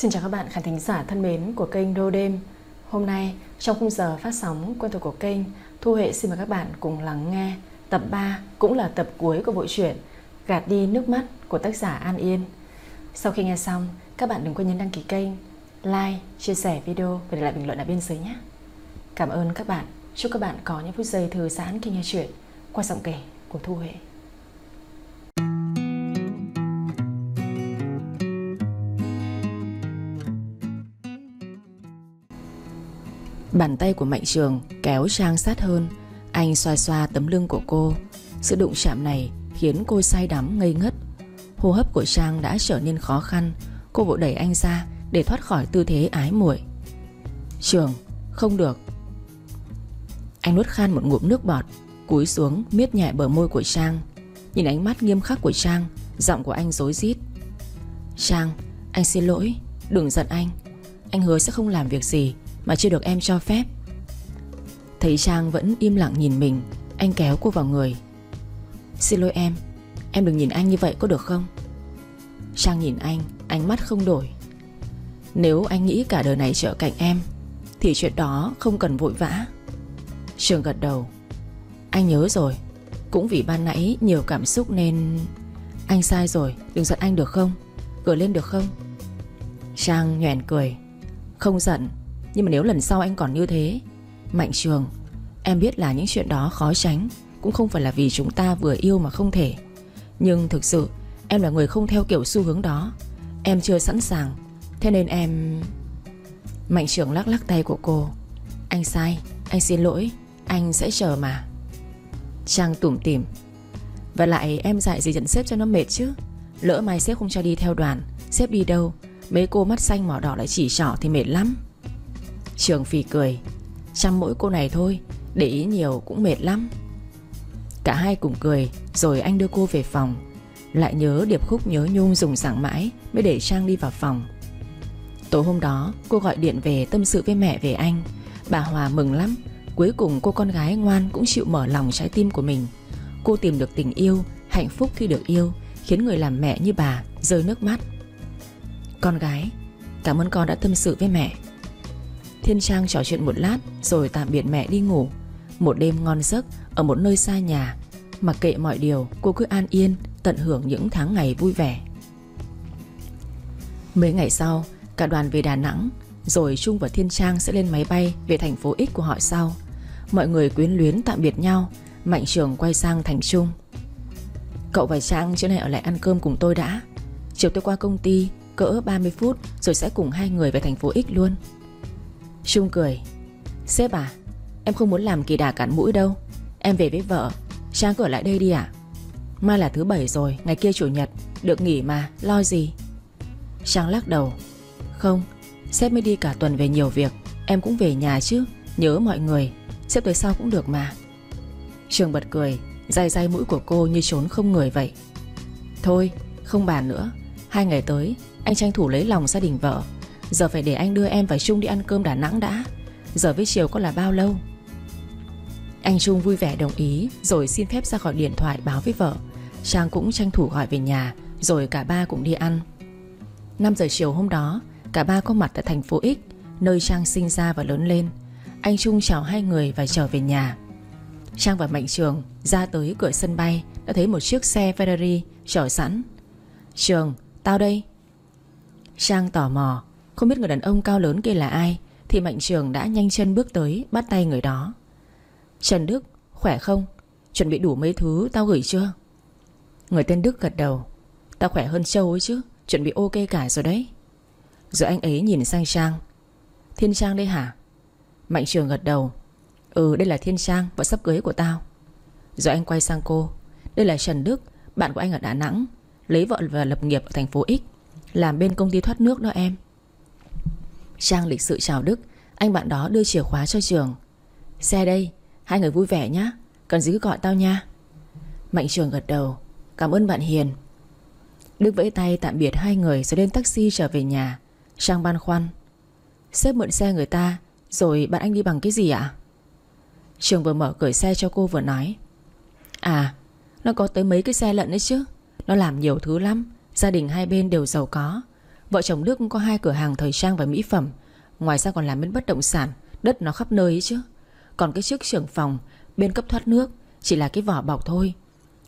Xin chào các bạn khán thính giả thân mến của kênh Đô Đêm. Hôm nay trong khung giờ phát sóng quen thuộc của kênh Thu Hệ xin mời các bạn cùng lắng nghe Tập 3 cũng là tập cuối của bộ truyện Gạt đi nước mắt của tác giả An Yên. Sau khi nghe xong các bạn đừng quên nhấn đăng ký kênh Like, chia sẻ video và để lại bình luận ở bên dưới nhé. Cảm ơn các bạn. Chúc các bạn có những phút giây thư giãn khi nghe chuyện qua giọng kể của Thu Huệ. Bàn tay của Mạnh Trường kéo Trang sát hơn. Anh xoa xoa tấm lưng của cô. Sự đụng chạm này khiến cô say đắm ngây ngất. Hô hấp của Trang đã trở nên khó khăn. Cô vội đẩy anh ra để thoát khỏi tư thế ái muội. Trường, không được. Anh nuốt khan một ngụm nước bọt Cúi xuống miết nhẹ bờ môi của Trang. Nhìn ánh mắt nghiêm khắc của Trang Giọng của anh dối rít. Trang, anh xin lỗi Đừng giận anh. Anh hứa sẽ không làm việc gì mà chưa được em cho phép. Thấy Trang vẫn im lặng nhìn mình, Anh kéo cô vào người. Xin lỗi em Em đừng nhìn anh như vậy có được không? Trang nhìn anh, Ánh mắt không đổi. Nếu anh nghĩ cả đời này trở cạnh em, Thì chuyện đó không cần vội vã. Trường gật đầu. Anh nhớ rồi, Cũng vì ban nãy nhiều cảm xúc nên Anh sai rồi, Đừng giận anh được không? Cười lên được không? Trang nhoèn cười. Không giận nhưng mà nếu lần sau anh còn như thế Mạnh trường Em biết là những chuyện đó khó tránh Cũng không phải là vì chúng ta vừa yêu mà không thể. Nhưng thực sự Em là người không theo kiểu xu hướng đó. Em chưa sẵn sàng. Thế nên em Mạnh trường lắc lắc tay của cô. Anh sai, anh xin lỗi Anh sẽ chờ mà. Trang tủm tỉm. Và lại em dạy gì dẫn xếp cho nó mệt chứ. Lỡ mai sếp không cho đi theo đoàn Sếp đi đâu Mấy cô mắt xanh mỏ đỏ lại chỉ trỏ thì mệt lắm. Trường phì cười. Chăm mỗi cô này thôi, Để ý nhiều cũng mệt lắm. Cả hai cùng cười, Rồi anh đưa cô về phòng. Lại nhớ điệp khúc nhớ nhung dùng sảng mãi Mới để Trang đi vào phòng. Tối hôm đó, cô gọi điện về tâm sự với mẹ về anh. Bà Hòa mừng lắm, Cuối cùng cô con gái ngoan cũng chịu mở lòng trái tim của mình. Cô tìm được tình yêu, Hạnh phúc khi được yêu, Khiến người làm mẹ như bà rơi nước mắt. Con gái, Cảm ơn con đã tâm sự với mẹ. Thiên Trang trò chuyện một lát, Rồi tạm biệt mẹ đi ngủ. Một đêm ngon giấc, ở một nơi xa nhà. Mặc kệ mọi điều, cô cứ an yên, Tận hưởng những tháng ngày vui vẻ. Mấy ngày sau, Cả đoàn về Đà Nẵng, Rồi Trung và Thiên Trang sẽ lên máy bay Về thành phố X của họ sau. Mọi người quyến luyến tạm biệt nhau, Mạnh Trường quay sang Thành Trung. Cậu và Trang chỗ này ở lại ăn cơm cùng tôi đã. Chiều tôi qua công ty, Cỡ 30 phút Rồi sẽ cùng hai người về thành phố X luôn. Trung cười. Sếp à Em không muốn làm kỳ đà cản mũi đâu. Em về với vợ Trang cửa ở lại đây đi à Mai là thứ bảy rồi, Ngày kia chủ nhật, Được nghỉ mà, Lo gì? Trang lắc đầu. Không, Sếp mới đi cả tuần về nhiều việc, Em cũng về nhà chứ, Nhớ mọi người, Sếp tới sau cũng được mà. Trường bật cười dài dài mũi của cô như trốn không người vậy. Thôi, không bàn nữa, Hai ngày tới, Anh tranh thủ lấy lòng gia đình vợ Giờ phải để anh đưa em và Trung đi ăn cơm Đà Nẵng đã. Giờ với chiều có là bao lâu? Anh Trung vui vẻ đồng ý Rồi xin phép ra khỏi điện thoại báo với vợ. Trang cũng tranh thủ gọi về nhà Rồi cả ba cũng đi ăn. 5 giờ chiều hôm đó Cả ba có mặt tại thành phố X Nơi Trang sinh ra và lớn lên. Anh Trung chào hai người và trở về nhà. Trang và Mạnh Trường ra tới cửa sân bay Đã thấy một chiếc xe Ferrari chở sẵn. Trường, tao đây. Trang tò mò. Không biết người đàn ông cao lớn kia là ai Thì Mạnh Trường đã nhanh chân bước tới Bắt tay người đó. Trần Đức, khỏe không? Chuẩn bị đủ mấy thứ tao gửi chưa? Người tên Đức gật đầu. Tao khỏe hơn Châu ấy chứ Chuẩn bị ok cả rồi đấy. Rồi anh ấy nhìn sang Trang. Thiên Trang đây hả? Mạnh Trường gật đầu. Ừ đây là Thiên Trang vợ sắp cưới của tao. Rồi anh quay sang cô. Đây là Trần Đức Bạn của anh ở Đà Nẵng Lấy vợ và lập nghiệp ở thành phố X Làm bên công ty thoát nước đó em. Trang lịch sự chào Đức. Anh bạn đó đưa chìa khóa cho Trường. Xe đây, Hai người vui vẻ nhá. Cần gì cứ gọi tao nha. Mạnh Trường gật đầu. Cảm ơn bạn Hiền. Đức vẫy tay tạm biệt hai người rồi lên taxi trở về nhà. Trang băn khoăn. Xếp mượn xe người ta, Rồi bạn anh đi bằng cái gì ạ? Trường vừa mở cửa xe cho cô vừa nói. À Nó có tới mấy cái xe lận đấy chứ? Nó làm nhiều thứ lắm. Gia đình hai bên đều giàu có. Vợ chồng Đức có hai cửa hàng thời trang và mỹ phẩm. Ngoài ra còn làm bên bất động sản, Đất nó khắp nơi ấy chứ. Còn cái chức trưởng phòng Bên cấp thoát nước Chỉ là cái vỏ bọc thôi.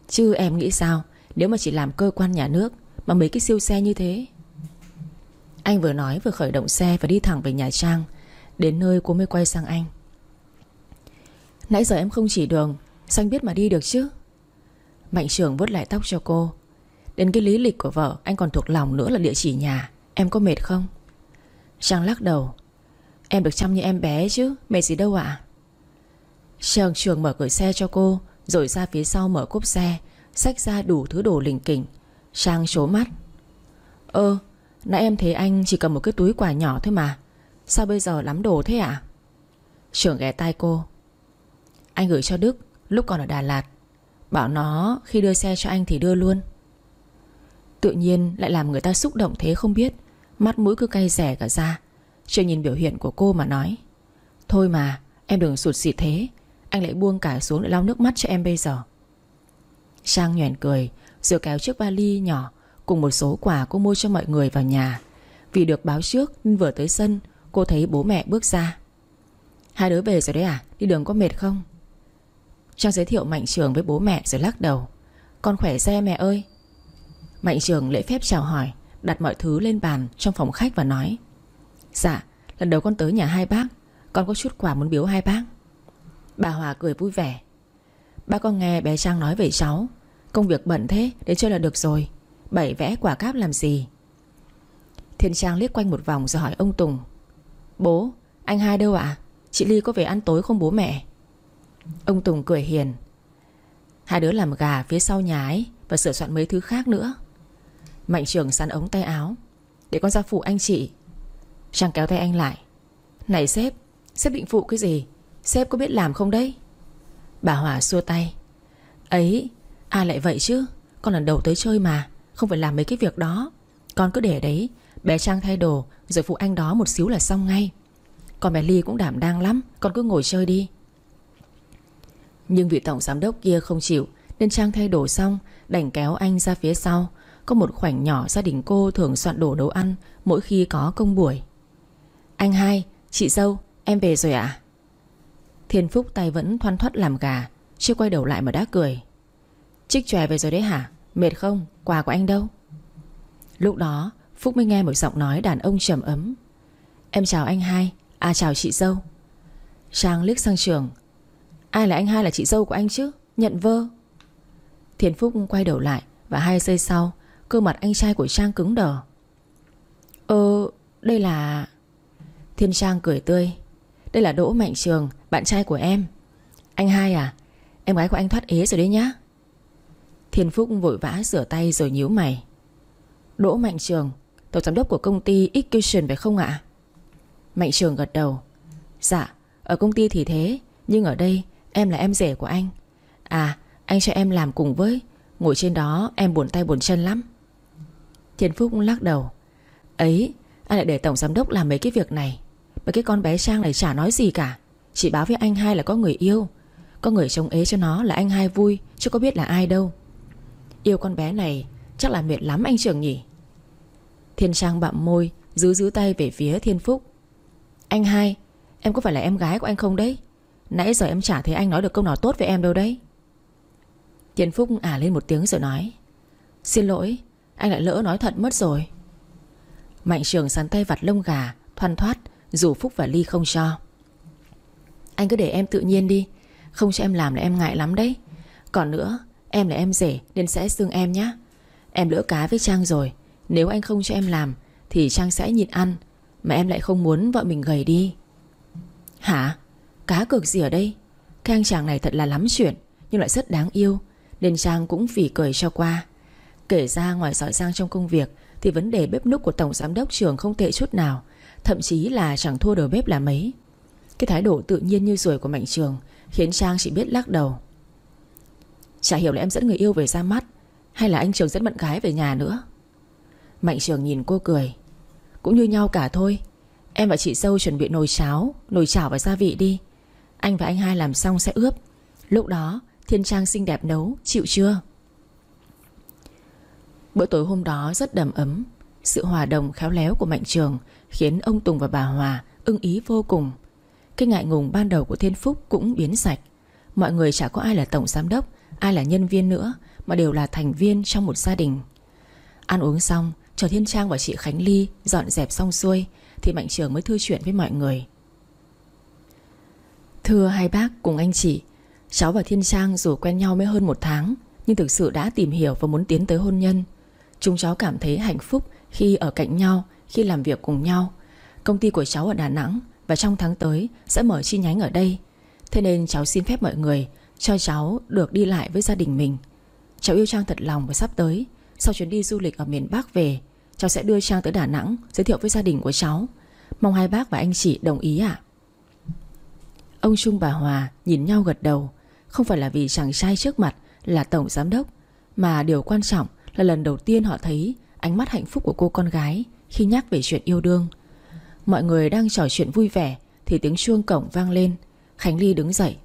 Chứ em nghĩ sao, Nếu mà chỉ làm cơ quan nhà nước Mà mấy cái siêu xe như thế? Anh vừa nói vừa khởi động xe Và đi thẳng về nhà Trang, Đến nơi cô mới quay sang anh. Nãy giờ em không chỉ đường, Sao anh biết mà đi được chứ? Mạnh trường vuốt lại tóc cho cô. Đến cái lý lịch của vợ, Anh còn thuộc lòng nữa là địa chỉ nhà. Em có mệt không? Trang lắc đầu. Em được chăm như em bé chứ, Mệt gì đâu ạ. À? Trường trường mở cửa xe cho cô, Rồi ra phía sau mở cốp xe, Xách ra đủ thứ đồ lình kỉnh Trang trố mắt. Ơ, Nãy em thấy anh chỉ cầm một cái túi quà nhỏ thôi mà. Sao bây giờ lắm đồ thế ạ? À? Trường ghé tay cô. Anh gửi cho Đức, Lúc còn ở Đà Lạt. Bảo nó khi đưa xe cho anh thì đưa luôn. Tự nhiên lại làm người ta xúc động thế không biết. Mắt mũi cứ cay rẻ cả ra. Chưa nhìn biểu hiện của cô mà nói, Thôi mà, em đừng sụt xịt thế. Anh lại buông cả xuống để lau nước mắt cho em bây giờ. Trang nhoẻn cười, Rồi kéo chiếc vali nhỏ Cùng một số quà cô mua cho mọi người vào nhà. Vì được báo trước nên vừa tới sân, Cô thấy bố mẹ bước ra. Hai đứa về rồi đấy à? Đi đường có mệt không? Trang giới thiệu Mạnh Trường với bố mẹ rồi lắc đầu. Con khỏe xe mẹ ơi. Mạnh Trường lễ phép chào hỏi. Đặt mọi thứ lên bàn trong phòng khách và nói Dạ Lần đầu con tới nhà hai bác, Con có chút quà muốn biếu hai bác. Bà Hòa cười vui vẻ, Ba con nghe bé Trang nói về cháu, Công việc bận thế Đến chơi là được rồi Bảy vẽ quả cáp làm gì? Thiên Trang liếc quanh một vòng rồi hỏi ông Tùng, Bố, Anh hai đâu ạ? Chị Ly có về ăn tối không bố mẹ? Ông Tùng cười hiền, Hai đứa làm gà phía sau nhà ấy Và sửa soạn mấy thứ khác nữa. Mạnh trường sắn ống tay áo. Để con ra phụ anh chị. Trang kéo tay anh lại. Này sếp Sếp định phụ cái gì? Sếp có biết làm không đấy? Bà Hòa xua tay. Ấy ai lại vậy chứ, Con lần đầu tới chơi mà, Không phải làm mấy cái việc đó. Con cứ để đấy, Bé Trang thay đồ, Rồi phụ anh đó một xíu là xong ngay. Còn bé Ly cũng đảm đang lắm, Con cứ ngồi chơi đi. Nhưng vị tổng giám đốc kia không chịu, Nên Trang thay đồ xong, Đành kéo anh ra phía sau có một khoảnh nhỏ gia đình cô thường soạn đồ nấu ăn Mỗi khi có công buổi. Anh hai, chị dâu, em về rồi ạ. À? Thiên Phúc tay vẫn thoăn thoắt làm gà Chưa quay đầu lại mà đã cười. Trích chòe về rồi đấy hả? Mệt không, quà của anh đâu? Lúc đó Phúc mới nghe một giọng nói đàn ông trầm ấm. Em chào anh hai À chào chị dâu. Trang liếc sang trường. Ai là anh hai là chị dâu của anh chứ? Nhận vơ. Thiên Phúc quay đầu lại Và hai giây sau Cơ mặt anh trai của Trang cứng đờ. Ờ đây là Thiên Trang cười tươi. Đây là Đỗ Mạnh Trường, Bạn trai của em. Anh hai à? Em gái của anh thoát ế rồi đấy nhá. Thiên Phúc vội vã rửa tay rồi nhíu mày. Đỗ Mạnh Trường, Tổng giám đốc của công ty Execution phải không ạ? Mạnh Trường gật đầu. Dạ ở công ty thì thế, Nhưng ở đây em là em rể của anh. À anh cho em làm cùng với, Ngồi trên đó em buồn tay buồn chân lắm. Thiên Phúc lắc đầu. Ấy, anh lại để tổng giám đốc làm mấy cái việc này. Mà cái con bé Trang này chả nói gì cả. Chỉ báo với anh hai là có người yêu. Có người trông ế cho nó là anh hai vui, Chứ có biết là ai đâu. Yêu con bé này, chắc là mệt lắm anh trưởng nhỉ? Thiên Trang bặm môi Giữ giữ tay về phía Thiên Phúc. Anh hai, Em có phải là em gái của anh không đấy? Nãy giờ em chả thấy anh nói được câu nào tốt với em đâu đấy. Thiên Phúc ả lên một tiếng rồi nói. Xin lỗi anh lại lỡ nói thật mất rồi. Mạnh trường sắn tay vặt lông gà, Thoăn thoát, Dù Phúc và Ly không cho. Anh cứ để em tự nhiên đi, Không cho em làm là em ngại lắm đấy. Còn nữa, Em là em rể nên sẽ xưng em nhé Em lỡ cá với Trang rồi, Nếu anh không cho em làm, Thì Trang sẽ nhịn ăn, Mà em lại không muốn vợ mình gầy đi. Hả? Cá cược gì ở đây? Cái anh chàng này thật là lắm chuyện, Nhưng lại rất đáng yêu, Nên Trang cũng phỉ cười cho qua. Kể ra ngoài giỏi giang trong công việc, Thì vấn đề bếp núc của Tổng Giám đốc trường không tệ chút nào, Thậm chí là chẳng thua đầu bếp là mấy. Cái thái độ tự nhiên như ruồi của Mạnh Trường Khiến Trang chỉ biết lắc đầu. Chả hiểu là em dẫn người yêu về ra mắt, Hay là anh Trường dẫn bạn gái về nhà nữa. Mạnh Trường nhìn cô cười. Cũng như nhau cả thôi, Em và chị dâu chuẩn bị nồi cháo, Nồi chảo và gia vị đi. Anh và anh hai làm xong sẽ ướp. Lúc đó, Thiên Trang xinh đẹp nấu, Chịu chưa? Bữa tối hôm đó rất đầm ấm. Sự hòa đồng khéo léo của Mạnh Trường Khiến ông Tùng và bà Hòa ưng ý vô cùng. Cái ngại ngùng ban đầu của Thiên Phúc cũng biến sạch. Mọi người chả có ai là tổng giám đốc, Ai là nhân viên nữa, Mà đều là thành viên trong một gia đình. Ăn uống xong, Chờ Thiên Trang và chị Khánh Ly dọn dẹp xong xuôi Thì Mạnh Trường mới thư chuyện với mọi người. Thưa hai bác cùng anh chị, Cháu và Thiên Trang dù quen nhau mới hơn một tháng, Nhưng thực sự đã tìm hiểu và muốn tiến tới hôn nhân. Chúng cháu cảm thấy hạnh phúc khi ở cạnh nhau, Khi làm việc cùng nhau. Công ty của cháu ở Đà Nẵng Và trong tháng tới sẽ mở chi nhánh ở đây. Thế nên cháu xin phép mọi người Cho cháu được đi lại với gia đình mình. Cháu yêu Trang thật lòng và sắp tới, Sau chuyến đi du lịch ở miền Bắc về, Cháu sẽ đưa Trang tới Đà Nẵng Giới thiệu với gia đình của cháu. Mong hai bác và anh chị đồng ý ạ. Ông Trung bà Hòa nhìn nhau gật đầu. Không phải là vì chàng trai trước mặt Là tổng giám đốc, Mà điều quan trọng là lần đầu tiên họ thấy Ánh mắt hạnh phúc của cô con gái Khi nhắc về chuyện yêu đương. Mọi người đang trò chuyện vui vẻ Thì tiếng chuông cổng vang lên. Khánh Ly đứng dậy.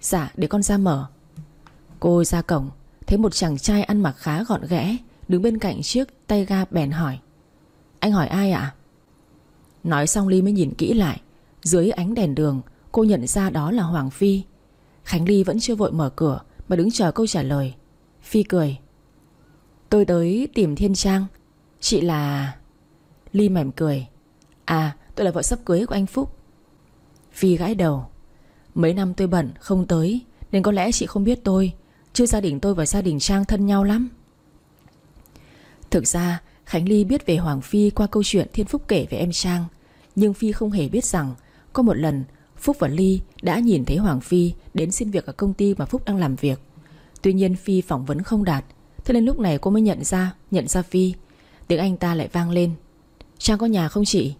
Dạ để con ra mở. Cô ra cổng, Thấy một chàng trai ăn mặc khá gọn ghẽ, Đứng bên cạnh chiếc tay ga bèn hỏi. Anh hỏi ai ạ? Nói xong Ly mới nhìn kỹ lại. Dưới ánh đèn đường, Cô nhận ra đó là Hoàng Phi. Khánh Ly vẫn chưa vội mở cửa Mà đứng chờ câu trả lời. Phi cười. Tôi tới tìm Thiên Trang. Chị là... Ly mỉm cười. À tôi là vợ sắp cưới của anh Phúc. Phi gãi đầu. Mấy năm tôi bận, không tới, Nên có lẽ chị không biết tôi. Chứ gia đình tôi và gia đình Trang thân nhau lắm. Thực ra, Khánh Ly biết về Hoàng Phi qua câu chuyện Thiên Phúc kể về em Trang. Nhưng Phi không hề biết rằng, Có một lần, Phúc và Ly đã nhìn thấy Hoàng Phi Đến xin việc ở công ty mà Phúc đang làm việc. Tuy nhiên Phi phỏng vấn không đạt Thế nên lúc này cô mới nhận ra Nhận ra Phi. Tiếng anh ta lại vang lên. Trang có nhà không chị?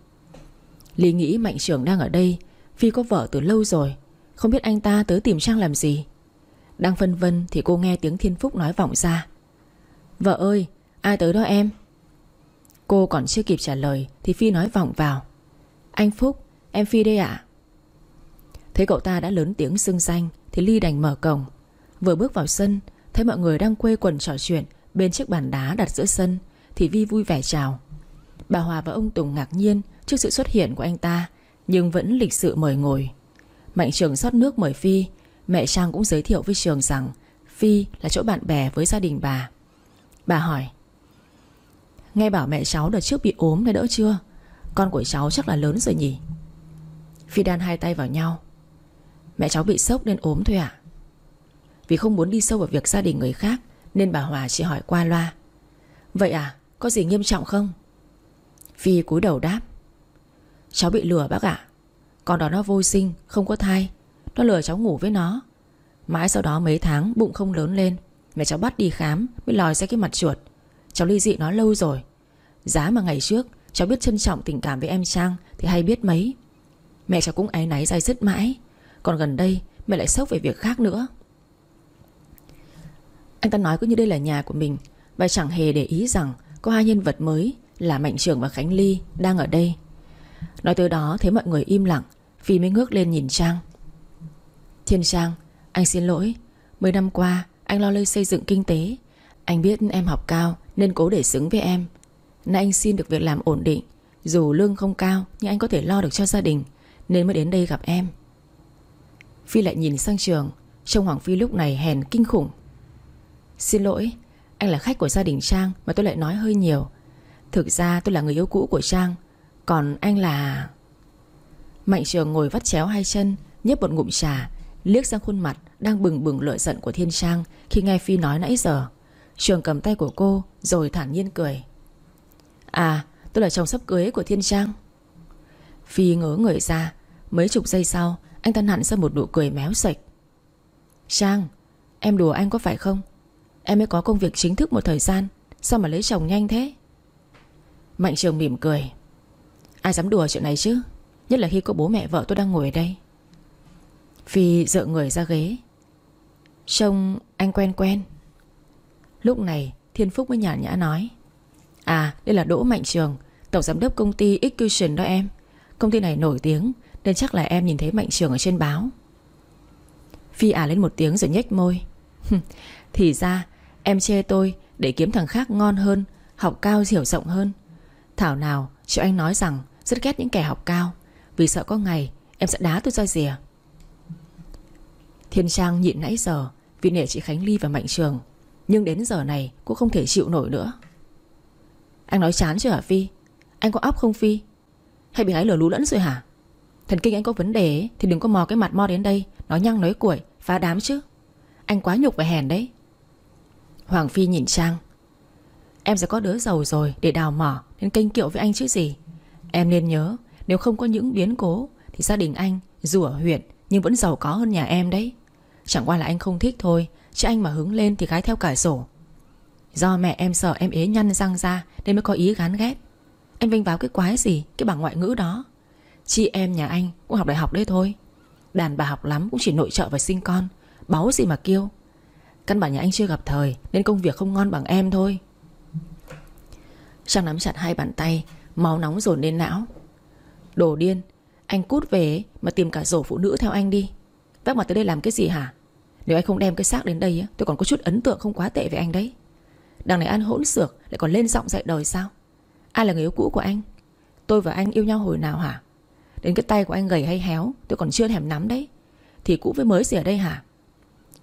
Lý nghĩ Mạnh trưởng đang ở đây. Phi có vợ từ lâu rồi. Không biết anh ta tới tìm Trang làm gì? Đang phân vân thì cô nghe tiếng Thiên Phúc nói vọng ra. Vợ ơi, Ai tới đó em? Cô còn chưa kịp trả lời Thì Phi nói vọng vào. Anh Phúc, em Phi đây ạ. Thấy cậu ta đã lớn tiếng xưng danh Thì Ly đành mở cổng. Vừa bước vào sân Thấy mọi người đang quê quần trò chuyện Bên chiếc bàn đá đặt giữa sân, Thì Vi vui vẻ chào. Bà Hòa và ông Tùng ngạc nhiên Trước sự xuất hiện của anh ta, Nhưng vẫn lịch sự mời ngồi. Mạnh trường rót nước mời Phi, Mẹ Trang cũng giới thiệu với Trường rằng Phi là chỗ bạn bè với gia đình bà. Bà hỏi, Nghe bảo mẹ cháu đợt trước bị ốm đã đỡ chưa? Con của cháu chắc là lớn rồi nhỉ? Phi đan hai tay vào nhau, Mẹ cháu bị sốc nên ốm thôi ạ. Vì không muốn đi sâu vào việc gia đình người khác, Nên bà Hòa chỉ hỏi qua loa. Vậy à có gì nghiêm trọng không? Phi cúi đầu đáp. Cháu bị lừa bác ạ. Con đó nó vô sinh, không có thai. Nó lừa cháu ngủ với nó. Mãi sau đó mấy tháng, bụng không lớn lên. Mẹ cháu bắt đi khám, Mới lòi ra cái mặt chuột. Cháu ly dị nó lâu rồi. Giá mà ngày trước, cháu biết trân trọng tình cảm với em Trang Thì hay biết mấy. Mẹ cháu cũng áy náy dai dứt mãi. Còn gần đây, mẹ lại sốc về việc khác nữa. Anh ta nói cứ như đây là nhà của mình, Và chẳng hề để ý rằng Có hai nhân vật mới Là Mạnh Trường và Khánh Ly đang ở đây. Nói tới đó, thấy mọi người im lặng, Phi mới ngước lên nhìn Trang. Thiên Trang, Anh xin lỗi. Mười năm qua, anh lo lây xây dựng kinh tế. Anh biết em học cao Nên cố để xứng với em. Nay anh xin được việc làm ổn định, Dù lương không cao Nhưng anh có thể lo được cho gia đình Nên mới đến đây gặp em. Phi lại nhìn sang trường Trông Hoàng Phi lúc này hèn kinh khủng. Xin lỗi, Anh là khách của gia đình Trang Mà tôi lại nói hơi nhiều. Thực ra tôi là người yêu cũ của Trang, Còn anh là... Mạnh trường ngồi vắt chéo hai chân, nhấp một ngụm trà, Liếc sang khuôn mặt Đang bừng bừng lợi giận của Thiên Trang Khi nghe Phi nói nãy giờ. Trường cầm tay của cô, Rồi thản nhiên cười. À tôi là chồng sắp cưới của Thiên Trang. Phi ngớ người ra, Mấy chục giây sau, Anh ta nặn ra một nụ cười méo sạch. Trang, Em đùa anh có phải không? Em mới có công việc chính thức một thời gian. Sao mà lấy chồng nhanh thế? Mạnh trường mỉm cười. Ai dám đùa chuyện này chứ? Nhất là khi có bố mẹ vợ tôi đang ngồi ở đây. Phi dựa người ra ghế. Trông anh quen quen. Lúc này, Thiên Phúc mới nhàn nhã nói. À đây là Đỗ Mạnh Trường, Tổng giám đốc công ty Execution đó em. Công ty này nổi tiếng, Nên chắc là em nhìn thấy Mạnh Trường ở trên báo. Phi ả lên một tiếng rồi nhếch môi. Thì ra em chê tôi Để kiếm thằng khác ngon hơn Học cao hiểu rộng hơn. Thảo nào chị Anh nói rằng Rất ghét những kẻ học cao Vì sợ có ngày em sẽ đá tôi ra rìa. Thiên Trang nhịn nãy giờ Vì nể chị Khánh Ly và Mạnh Trường Nhưng đến giờ này cũng không thể chịu nổi nữa. Anh nói chán chưa hả Phi? Anh có óc không Phi? Hay bị gái lửa lú lẫn rồi hả? Thần kinh anh có vấn đề ấy, Thì đừng có mò cái mặt mo đến đây Nói nhăng nói cuội phá đám chứ. Anh quá nhục và hèn đấy. Hoàng Phi nhìn Trang. Em sẽ có đứa giàu rồi để đào mỏ Nên kênh kiệu với anh chứ gì. Em nên nhớ, Nếu không có những biến cố, Thì gia đình anh, dù ở huyện, Nhưng vẫn giàu có hơn nhà em đấy. Chẳng qua là anh không thích thôi, Chứ anh mà hứng lên thì gái theo cả sổ. Do mẹ em sợ em ế nhăn răng ra Nên mới có ý gán ghét Em vinh vào cái quái gì, Cái bảng ngoại ngữ đó. Chị em nhà anh cũng học đại học đấy thôi. Đàn bà học lắm cũng chỉ nội trợ và sinh con, Báu gì mà kêu. Căn bản nhà anh chưa gặp thời, Nên công việc không ngon bằng em thôi. Trang nắm chặt hai bàn tay, Máu nóng dồn lên não. Đồ điên, Anh cút về mà tìm cả rổ phụ nữ theo anh đi. Vác mặt tới đây làm cái gì hả? Nếu anh không đem cái xác đến đây Tôi còn có chút ấn tượng không quá tệ về anh đấy. Đằng này ăn hỗn xược, Lại còn lên giọng dạy đời sao? Ai là người yêu cũ của anh? Tôi và anh yêu nhau hồi nào hả? Đến cái tay của anh gầy hay héo, Tôi còn chưa thèm nắm đấy. Thì cũ với mới gì ở đây hả?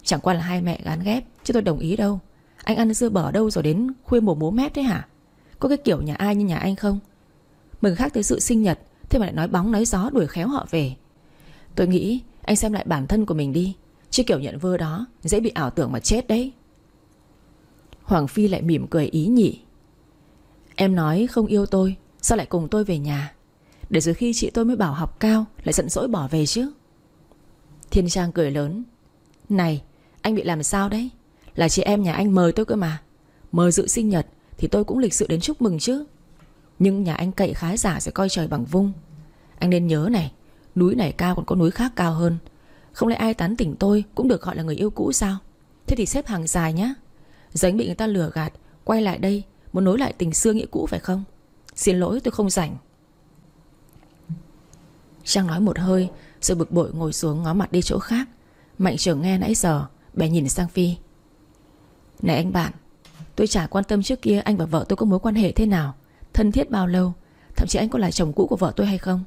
Chẳng qua là hai mẹ gán ghép, Chứ tôi đồng ý đâu. Anh ăn dưa bở đâu rồi đến khuya mổ bố mép thế hả? Có cái kiểu nhà ai như nhà anh không? Mừng khác tới sự sinh nhật, Thế mà lại nói bóng, nói gió, đuổi khéo họ về. Tôi nghĩ anh xem lại bản thân của mình đi, Chứ kiểu nhận vơ đó Dễ bị ảo tưởng mà chết đấy. Hoàng Phi lại mỉm cười ý nhị. Em nói không yêu tôi, Sao lại cùng tôi về nhà? Để rồi khi chị tôi mới bảo học cao, Lại giận dỗi bỏ về chứ. Thiên Trang cười lớn. Này anh bị làm sao đấy? Là chị em nhà anh mời tôi cơ mà. Mời dự sinh nhật Thì tôi cũng lịch sự đến chúc mừng chứ. Nhưng nhà anh cậy khá giả sẽ coi trời bằng vung. Anh nên nhớ này, Núi này cao còn có núi khác cao hơn. Không lẽ ai tán tỉnh tôi Cũng được gọi là người yêu cũ sao? Thế thì xếp hàng dài nhá. Giờ bị người ta lừa gạt, Quay lại đây, Muốn nối lại tình xưa nghĩa cũ phải không? Xin lỗi, tôi không rảnh. Trang nói một hơi, Rồi bực bội ngồi xuống ngó mặt đi chỗ khác. Mạnh trưởng nghe nãy giờ Bé nhìn sang Phi. Này anh bạn, Tôi chả quan tâm trước kia anh và vợ tôi có mối quan hệ thế nào, Thân thiết bao lâu, Thậm chí anh có là chồng cũ của vợ tôi hay không?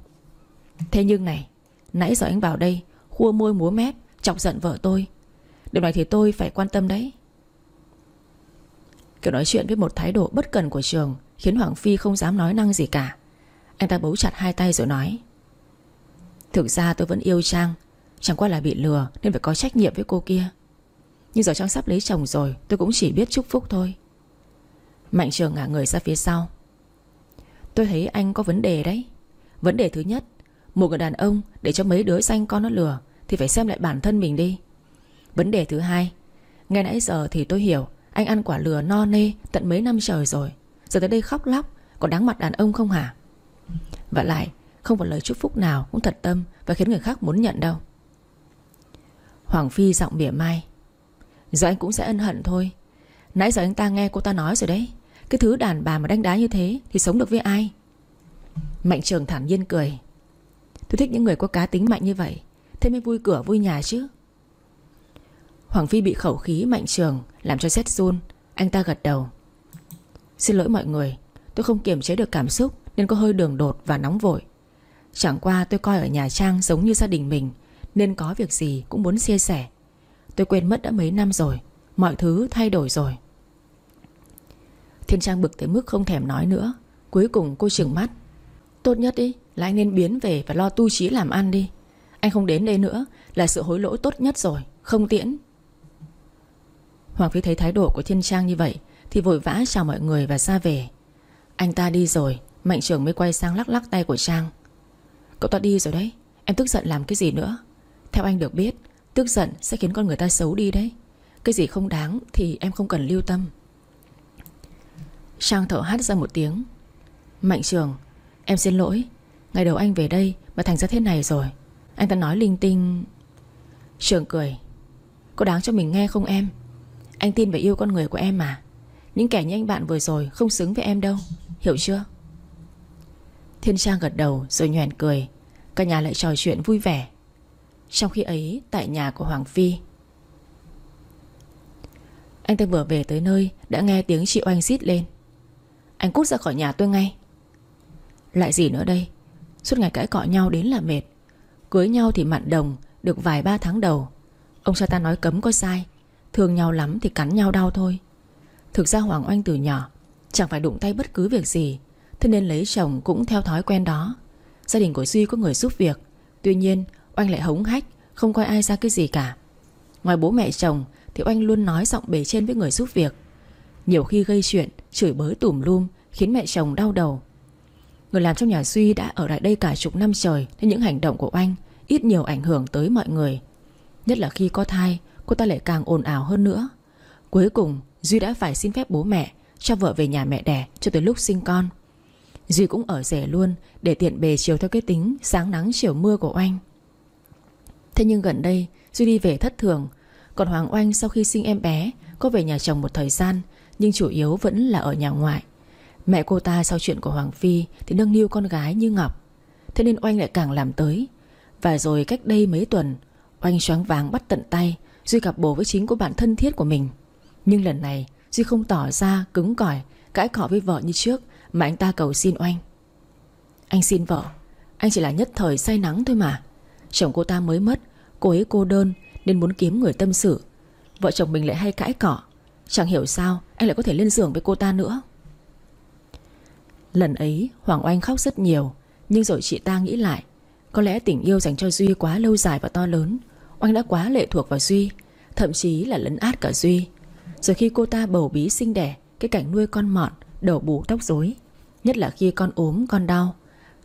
Thế nhưng này, Nãy giờ anh vào đây, Khua môi múa mép, Chọc giận vợ tôi. Điều này thì tôi phải quan tâm đấy. Kiểu nói chuyện với một thái độ bất cần của trường Khiến Hoàng Phi không dám nói năng gì cả. Anh ta bấu chặt hai tay rồi nói. Thực ra tôi vẫn yêu Trang, Chẳng qua là bị lừa Nên phải có trách nhiệm với cô kia. Nhưng giờ Trang sắp lấy chồng rồi, Tôi cũng chỉ biết chúc phúc thôi. Mạnh trường ngả người ra phía sau. Tôi thấy anh có vấn đề đấy. Vấn đề thứ nhất, Một người đàn ông để cho mấy đứa xanh con nó lừa Thì phải xem lại bản thân mình đi. Vấn đề thứ hai, Ngay nãy giờ thì tôi hiểu Anh ăn quả lừa no nê tận mấy năm trời rồi. Giờ tới đây khóc lóc Còn đáng mặt đàn ông không hả? Và lại, không một lời chúc phúc nào cũng thật tâm Và khiến người khác muốn nhận đâu. Hoàng Phi giọng mỉa mai. Giờ anh cũng sẽ ân hận thôi. Nãy giờ anh ta nghe cô ta nói rồi đấy. Cái thứ đàn bà mà đánh đá như thế Thì sống được với ai? Mạnh trường thản nhiên cười. Tôi thích những người có cá tính mạnh như vậy, Thế mới vui cửa vui nhà chứ. Hoàng Phi bị khẩu khí mạnh trường Làm cho xét run. Anh ta gật đầu. Xin lỗi mọi người, Tôi không kiềm chế được cảm xúc Nên có hơi đường đột và nóng vội. Chẳng qua tôi coi ở nhà Trang giống như gia đình mình, Nên có việc gì cũng muốn chia sẻ. Tôi quên mất đã mấy năm rồi. Mọi thứ thay đổi rồi. Thiên Trang bực tới mức không thèm nói nữa. Cuối cùng cô trừng mắt. Tốt nhất đi, là anh nên biến về Và lo tu trí làm ăn đi. Anh không đến đây nữa là sự hối lỗi tốt nhất rồi, Không tiễn. Hoàng Phi thấy thái độ của Thiên Trang như vậy Thì vội vã chào mọi người và ra về. Anh ta đi rồi, Mạnh trưởng mới quay sang lắc lắc tay của Trang. Cậu ta đi rồi đấy, Em tức giận làm cái gì nữa? Theo anh được biết Tức giận sẽ khiến con người ta xấu đi đấy. Cái gì không đáng thì em không cần lưu tâm. Trang thở hát ra một tiếng. Mạnh trường, Em xin lỗi. Ngày đầu anh về đây mà thành ra thế này rồi. Anh ta nói linh tinh. Trường cười. Có đáng cho mình nghe không em? Anh tin và yêu con người của em mà. Những kẻ như anh bạn vừa rồi không xứng với em đâu. Hiểu chưa? Thiên Trang gật đầu rồi nhoèn cười. Cả nhà lại trò chuyện vui vẻ. Trong khi ấy, tại nhà của Hoàng Phi. Anh ta vừa về tới nơi, Đã nghe tiếng chị Oanh xít lên. Anh cút ra khỏi nhà tôi ngay. Lại gì nữa đây? Suốt ngày cãi cọ nhau đến là mệt. Cưới nhau thì mặn đồng, Được vài ba tháng đầu. Ông cha ta nói cấm có sai. Thương nhau lắm thì cắn nhau đau thôi. Thực ra Hoàng Oanh từ nhỏ, Chẳng phải đụng tay bất cứ việc gì. Thế nên lấy chồng cũng theo thói quen đó. Gia đình của Duy có người giúp việc. Tuy nhiên Oanh lại hống hách, Không coi ai ra cái gì cả. Ngoài bố mẹ chồng, Thì Oanh luôn nói giọng bề trên với người giúp việc. Nhiều khi gây chuyện, Chửi bới tùm lum, Khiến mẹ chồng đau đầu. Người làm trong nhà Duy đã ở lại đây cả chục năm trời, Nên những hành động của Oanh Ít nhiều ảnh hưởng tới mọi người. Nhất là khi có thai, Cô ta lại càng ồn ào hơn nữa. Cuối cùng, Duy đã phải xin phép bố mẹ Cho vợ về nhà mẹ đẻ cho tới lúc sinh con. Duy cũng ở rể luôn Để tiện bề chiều theo cái tính Sáng nắng chiều mưa của Oanh. Thế nhưng gần đây, Duy đi về thất thường. Còn Hoàng Oanh sau khi sinh em bé, Có về nhà chồng một thời gian, Nhưng chủ yếu vẫn là ở nhà ngoại. Mẹ cô ta sau chuyện của Hoàng Phi Thì nâng niu con gái như Ngọc. Thế nên Oanh lại càng làm tới. Và rồi cách đây mấy tuần, Oanh choáng váng bắt tận tay, Duy gặp bố với chính của bạn thân thiết của mình. Nhưng lần này, Duy không tỏ ra cứng cỏi, Cãi cọ với vợ như trước Mà anh ta cầu xin Oanh. Anh xin vợ. Anh chỉ là nhất thời say nắng thôi mà. Chồng cô ta mới mất, Cô ấy cô đơn nên muốn kiếm người tâm sự. Vợ chồng mình lại hay cãi cọ, Chẳng hiểu sao anh lại có thể lên giường với cô ta nữa. Lần ấy, Hoàng Oanh khóc rất nhiều, Nhưng rồi chị ta nghĩ lại, Có lẽ tình yêu dành cho Duy quá lâu dài và to lớn, Oanh đã quá lệ thuộc vào Duy, Thậm chí là lấn át cả Duy. Rồi khi cô ta bầu bí sinh đẻ, Cái cảnh nuôi con mọn, Đầu bù tóc rối, Nhất là khi con ốm, con đau,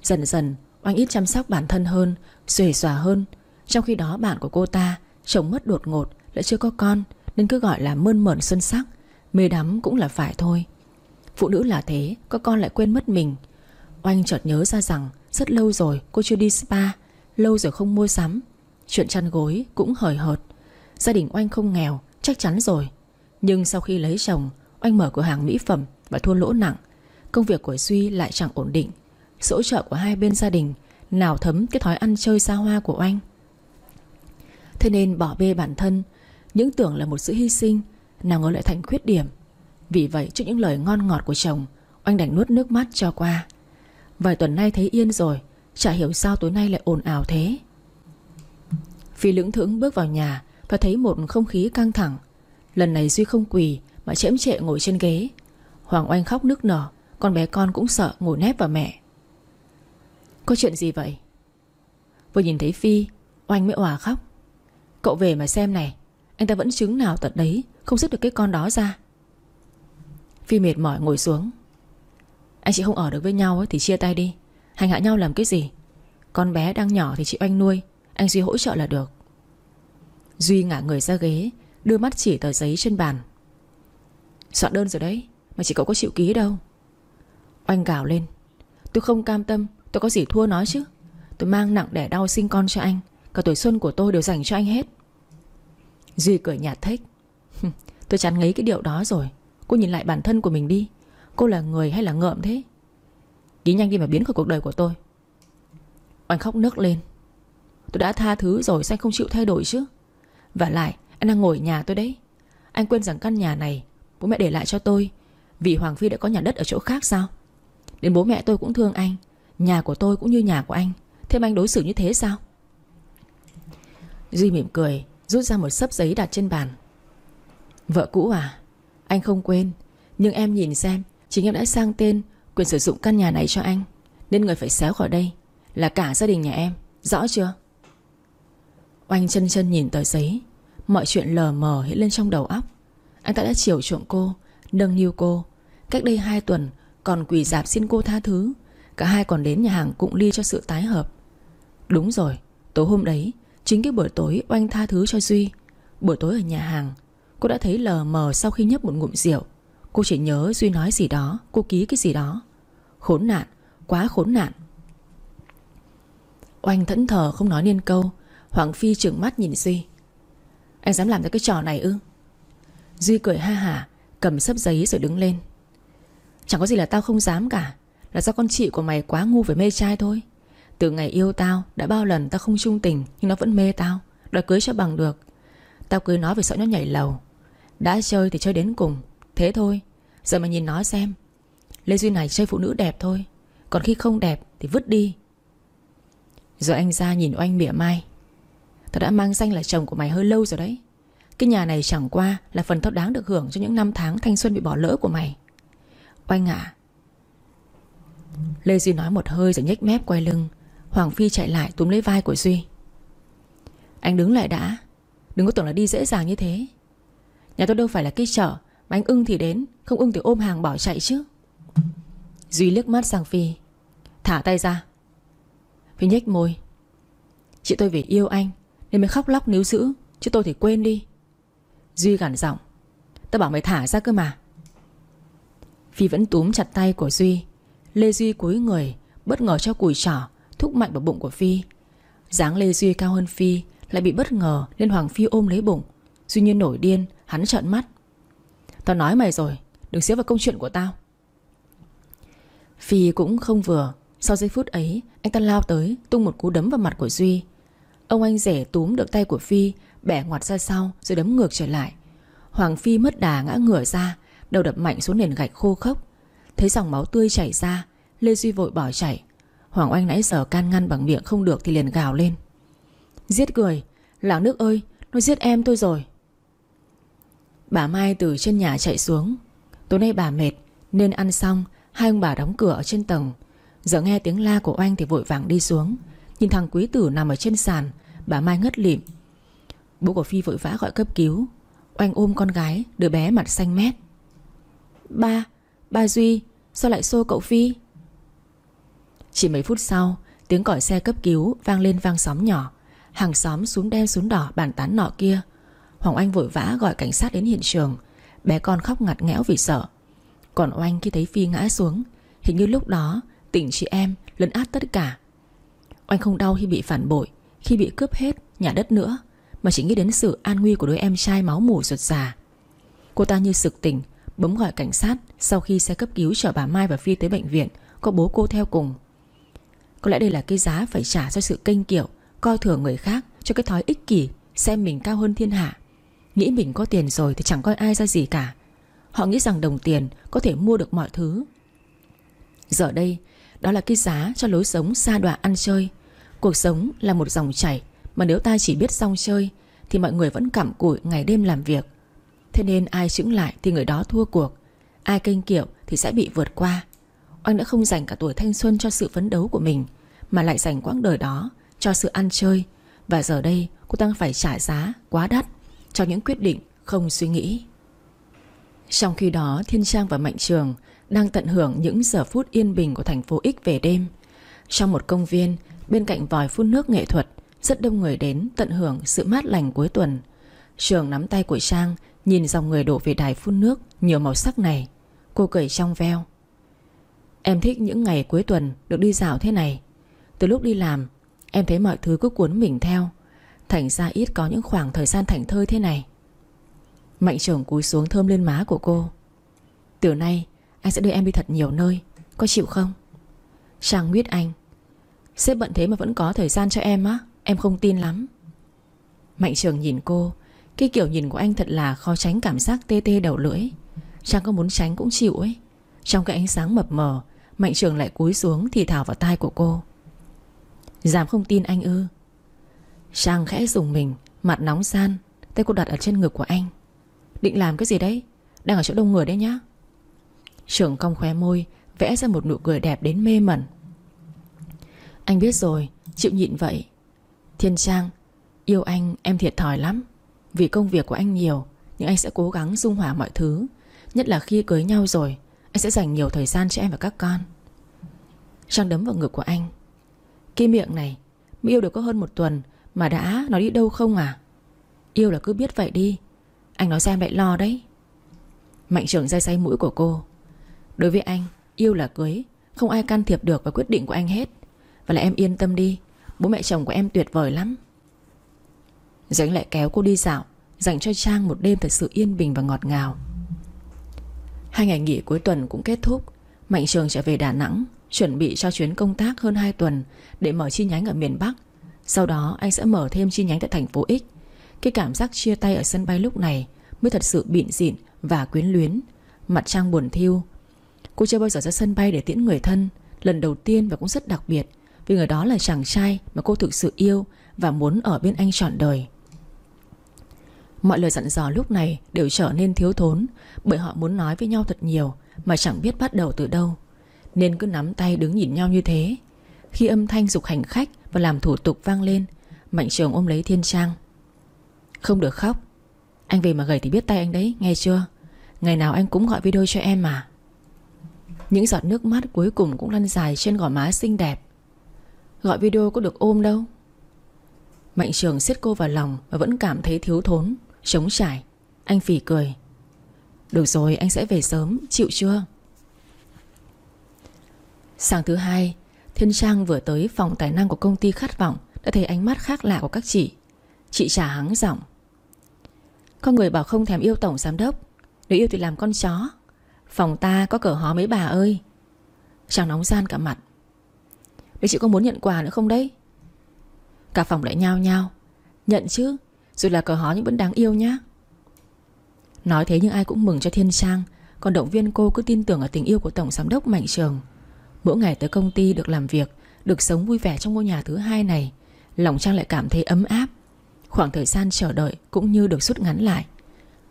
Dần dần Oanh ít chăm sóc bản thân hơn Xuề xòa hơn. Trong khi đó, bạn của cô ta, Chồng mất đột ngột, Lại chưa có con, Nên cứ gọi là mơn mởn xuân sắc. Mê đắm cũng là phải thôi. Phụ nữ là thế, Có con lại quên mất mình. Oanh chợt nhớ ra rằng, Rất lâu rồi cô chưa đi spa, Lâu rồi không mua sắm. Chuyện chăn gối cũng hời hợt. Gia đình Oanh không nghèo, Chắc chắn rồi. Nhưng sau khi lấy chồng, Oanh mở cửa hàng mỹ phẩm Và thua lỗ nặng. Công việc của Duy lại chẳng ổn định. Sự hỗ trợ của hai bên gia đình nào thấm cái thói ăn chơi xa hoa của Oanh Thế nên bỏ bê bản thân, Những tưởng là một sự hy sinh, Nào ngờ lại thành khuyết điểm. Vì vậy, trước những lời ngon ngọt của chồng Oanh đành nuốt nước mắt cho qua. Vài tuần nay thấy yên rồi, Chả hiểu sao tối nay lại ồn ào thế. Phi lưỡng thững bước vào nhà Và thấy một không khí căng thẳng. Lần này Duy không quỳ Mà chễm trệ ngồi trên ghế. Hoàng Oanh khóc nức nở, Con bé con cũng sợ ngồi nép vào mẹ. Có chuyện gì vậy? Vừa nhìn thấy Phi Oanh mới òa khóc. Cậu về mà xem này Anh ta vẫn chứng nào tận đấy Không dứt được cái con đó ra. Phi mệt mỏi ngồi xuống. Anh chị không ở được với nhau ấy, thì chia tay đi. Hành hạ nhau làm cái gì? Con bé đang nhỏ thì chị Oanh nuôi Anh Duy hỗ trợ là được. Duy ngả người ra ghế Đưa mắt chỉ tờ giấy trên bàn. Soạn đơn rồi đấy Mà chị cậu có chịu ký đâu? Oanh gào lên. Tôi không cam tâm Tôi có gì thua nói chứ? Tôi mang nặng đẻ đau sinh con cho anh. Cả tuổi xuân của tôi đều dành cho anh hết. Duy cười nhạt thích Tôi chán ngấy cái điều đó rồi. Cô nhìn lại bản thân của mình đi. Cô là người hay là ngợm thế? Ký nhanh đi mà biến khỏi cuộc đời của tôi. Oanh khóc nức lên. Tôi đã tha thứ rồi, sao anh không chịu thay đổi chứ? Và lại, anh đang ngồi nhà tôi đấy. Anh quên rằng căn nhà này, Bố mẹ để lại cho tôi. Vì Hoàng Phi đã có nhà đất ở chỗ khác sao? Đến bố mẹ tôi cũng thương anh. Nhà của tôi cũng như nhà của anh. Thêm anh đối xử như thế sao? Duy mỉm cười, Rút ra một sấp giấy đặt trên bàn. Vợ cũ à Anh không quên, Nhưng em nhìn xem, Chính em đã sang tên Quyền sử dụng căn nhà này cho anh, Nên người phải xéo khỏi đây, Là cả gia đình nhà em, Rõ chưa? Oanh chân chân nhìn tờ giấy, Mọi chuyện lờ mờ hiện lên trong đầu óc. Anh ta đã chiều chuộng cô, Nâng niu cô. Cách đây 2 tuần, còn quỳ dạp xin cô tha thứ Cả hai còn đến nhà hàng cụng ly cho sự tái hợp. Đúng rồi Tối hôm đấy Chính cái buổi tối oanh tha thứ cho Duy. Buổi tối ở nhà hàng Cô đã thấy lờ mờ sau khi nhấp một ngụm rượu. Cô chỉ nhớ Duy nói gì đó Cô ký cái gì đó. Khốn nạn, quá khốn nạn. Oanh thẫn thờ không nói nên câu. Hoàng Phi trừng mắt nhìn Duy. Anh dám làm ra cái trò này ư? Duy cười ha hả Cầm sấp giấy rồi đứng lên. Chẳng có gì là tao không dám cả. Là do con chị của mày quá ngu về mê trai thôi. Từ ngày yêu tao, Đã bao lần tao không trung tình, Nhưng nó vẫn mê tao, Đòi cưới cho bằng được. Tao cưới nó vì sợ nó nhảy lầu. Đã chơi thì chơi đến cùng. Thế thôi, Giờ mày nhìn nó xem. Lê Duy này chơi phụ nữ đẹp thôi, Còn khi không đẹp thì vứt đi. Rồi anh ra nhìn oanh mỉa mai. Tao đã mang danh là chồng của mày hơi lâu rồi đấy. Cái nhà này chẳng qua Là phần tao đáng được hưởng cho những năm tháng thanh xuân bị bỏ lỡ của mày. Oanh ạ Lê Duy nói một hơi rồi nhếch mép quay lưng. Hoàng Phi chạy lại túm lấy vai của Duy. Anh đứng lại đã. Đừng có tưởng là đi dễ dàng như thế. Nhà tôi đâu phải là cái chợ, Mà anh ưng thì đến. Không ưng thì ôm hàng bỏ chạy chứ. Duy liếc mắt sang Phi. Thả tay ra. Phi nhếch môi. Chị tôi vì yêu anh, Nên mới khóc lóc níu giữ, Chứ tôi thì quên đi. Duy gằn giọng. Tao bảo mày thả ra cơ mà. Phi vẫn túm chặt tay của Duy. Lê Duy cúi người, Bất ngờ cho cùi trỏ Thúc mạnh vào bụng của Phi. Dáng Lê Duy cao hơn Phi, Lại bị bất ngờ nên Hoàng Phi ôm lấy bụng. Duy như nổi điên, Hắn trợn mắt. Tao nói mày rồi, Đừng xíu vào công chuyện của tao. Phi cũng không vừa. Sau giây phút ấy, Anh ta lao tới, Tung một cú đấm vào mặt của Duy. Ông anh rể túm được tay của Phi, Bẻ ngoặt ra sau, Rồi đấm ngược trở lại. Hoàng Phi mất đà ngã ngửa ra, Đầu đập mạnh xuống nền gạch khô khốc. Thấy dòng máu tươi chảy ra Lê Duy vội bỏ chạy. Hoàng Oanh nãy giờ can ngăn bằng miệng không được Thì liền gào lên. Giết người Làng nước ơi Nó giết em tôi rồi. Bà Mai từ trên nhà chạy xuống. Tối nay bà mệt Nên ăn xong Hai ông bà đóng cửa ở trên tầng. Giờ nghe tiếng la của Oanh thì vội vàng đi xuống. Nhìn thằng quý tử nằm ở trên sàn Bà Mai ngất lịm. Bố của Phi vội vã gọi cấp cứu. Oanh ôm con gái Đứa bé mặt xanh mét. Ba, ba Duy, Sao lại xô cậu Phi? Chỉ mấy phút sau, Tiếng còi xe cấp cứu vang lên vang xóm nhỏ. Hàng xóm xuống đen xuống đỏ bàn tán nọ kia. Hoàng Anh vội vã gọi cảnh sát đến hiện trường. Bé con khóc ngặt nghẽo vì sợ. Còn Oanh khi thấy Phi ngã xuống, Hình như lúc đó tỉnh chị em lấn át tất cả. Oanh không đau khi bị phản bội, Khi bị cướp hết nhà đất nữa, Mà chỉ nghĩ đến sự an nguy của đứa em trai máu mủ ruột già. Cô ta như sực tỉnh Bấm gọi cảnh sát. Sau khi xe cấp cứu chở bà Mai và Phi tới bệnh viện, Có bố cô theo cùng. Có lẽ đây là cái giá phải trả cho sự kênh kiệu Coi thường người khác, Cho cái thói ích kỷ, Xem mình cao hơn thiên hạ. Nghĩ mình có tiền rồi thì chẳng coi ai ra gì cả. Họ nghĩ rằng đồng tiền có thể mua được mọi thứ. Giờ đây, Đó là cái giá cho lối sống xa đọa ăn chơi. Cuộc sống là một dòng chảy, Mà nếu ta chỉ biết xong chơi, Thì mọi người vẫn cặm cụi ngày đêm làm việc. Thế nên ai chững lại thì người đó thua cuộc. Ai kênh kiệu thì sẽ bị vượt qua. Oanh đã không dành cả tuổi thanh xuân cho sự phấn đấu của mình, Mà lại dành quãng đời đó Cho sự ăn chơi. Và giờ đây, cô đang phải trả giá quá đắt Cho những quyết định không suy nghĩ. Trong khi đó, Thiên Trang và Mạnh Trường Đang tận hưởng những giờ phút yên bình Của thành phố X về đêm. Trong một công viên, Bên cạnh vòi phun nước nghệ thuật, Rất đông người đến tận hưởng sự mát lành cuối tuần. Trường nắm tay của Trang Nhìn dòng người đổ về đài phun nước, Nhiều màu sắc này. Cô cười trong veo. Em thích những ngày cuối tuần được đi dạo thế này. Từ lúc đi làm, Em thấy mọi thứ cứ cuốn mình theo. Thành ra ít có những khoảng thời gian thảnh thơi thế này. Mạnh trưởng cúi xuống thơm lên má của cô. Từ nay, Anh sẽ đưa em đi thật nhiều nơi. Có chịu không? Trang nguyết anh. Xếp bận thế mà vẫn có thời gian cho em á. Em không tin lắm. Mạnh trường nhìn cô. Cái kiểu nhìn của anh thật là khó tránh cảm giác tê tê đầu lưỡi. Trang có muốn tránh cũng chịu ấy. Trong cái ánh sáng mập mờ, Mạnh trường lại cúi xuống thì thảo vào tai của cô. Dám không tin anh ư. Trang khẽ dùng mình, Mặt nóng san Tay cô đặt ở trên ngực của anh. Định làm cái gì đấy? Đang ở chỗ đông người đấy nhá. Trường cong khóe môi, Vẽ ra một nụ cười đẹp đến mê mẩn. Anh biết rồi, Chịu nhịn vậy. Thiên Trang, Yêu anh, em thiệt thòi lắm. Vì công việc của anh nhiều, Nhưng anh sẽ cố gắng dung hòa mọi thứ. Nhất là khi cưới nhau rồi, Anh sẽ dành nhiều thời gian cho em và các con. Trang đấm vào ngực của anh. Cái miệng này Mới yêu được có hơn một tuần Mà đã, nó đi đâu không à? Yêu là cứ biết vậy đi. Anh nói xem lại lo đấy. Mạnh trưởng dây say mũi của cô. Đối với anh, Yêu là cưới, Không ai can thiệp được vào quyết định của anh hết. Và là em yên tâm đi, Bố mẹ chồng của em tuyệt vời lắm. Rồi lại kéo cô đi dạo, Dành cho Trang một đêm thật sự yên bình và ngọt ngào. Hai ngày nghỉ cuối tuần cũng kết thúc, Mạnh Trường trở về Đà Nẵng, Chuẩn bị cho chuyến công tác hơn 2 tuần Để mở chi nhánh ở miền Bắc. Sau đó, anh sẽ mở thêm chi nhánh tại thành phố X. Cái cảm giác chia tay ở sân bay lúc này Mới thật sự bịn dịn và quyến luyến. Mặt Trang buồn thiêu Cô chưa bao giờ ra sân bay để tiễn người thân, Lần đầu tiên và cũng rất đặc biệt, Vì người đó là chàng trai mà cô thực sự yêu Và muốn ở bên anh trọn đời. Mọi lời dặn dò lúc này đều trở nên thiếu thốn, Bởi họ muốn nói với nhau thật nhiều Mà chẳng biết bắt đầu từ đâu. Nên cứ nắm tay đứng nhìn nhau như thế. Khi âm thanh dục hành khách Và làm thủ tục vang lên, Mạnh trường ôm lấy Thiên Trang. Không được khóc. Anh về mà gầy thì biết tay anh đấy, nghe chưa? Ngày nào anh cũng gọi video cho em mà. Những giọt nước mắt cuối cùng cũng lăn dài trên gò má xinh đẹp. Gọi video có được ôm đâu? Mạnh trường siết cô vào lòng Và vẫn cảm thấy thiếu thốn. Trống trải. Anh phỉ cười. Được rồi, anh sẽ về sớm, Chịu chưa? Sáng thứ hai, Thiên Trang vừa tới phòng tài năng của công ty khát vọng, Đã thấy ánh mắt khác lạ của các chị. Chị trả hắng giọng. Có người bảo không thèm yêu tổng giám đốc. Nếu yêu thì làm con chó. Phòng ta có cờ hó mấy bà ơi. Chàng nóng gian cả mặt. Vậy chị có muốn nhận quà nữa không đấy? Cả phòng lại nhao nhao. Nhận chứ dù là cờ hó nhưng vẫn đáng yêu nhá. Nói thế nhưng ai cũng mừng cho Thiên Trang. Còn động viên cô cứ tin tưởng ở tình yêu của Tổng Giám đốc Mạnh Trường. Mỗi ngày tới công ty được làm việc, Được sống vui vẻ trong ngôi nhà thứ hai này, Lòng Trang lại cảm thấy ấm áp. Khoảng thời gian chờ đợi cũng như được rút ngắn lại.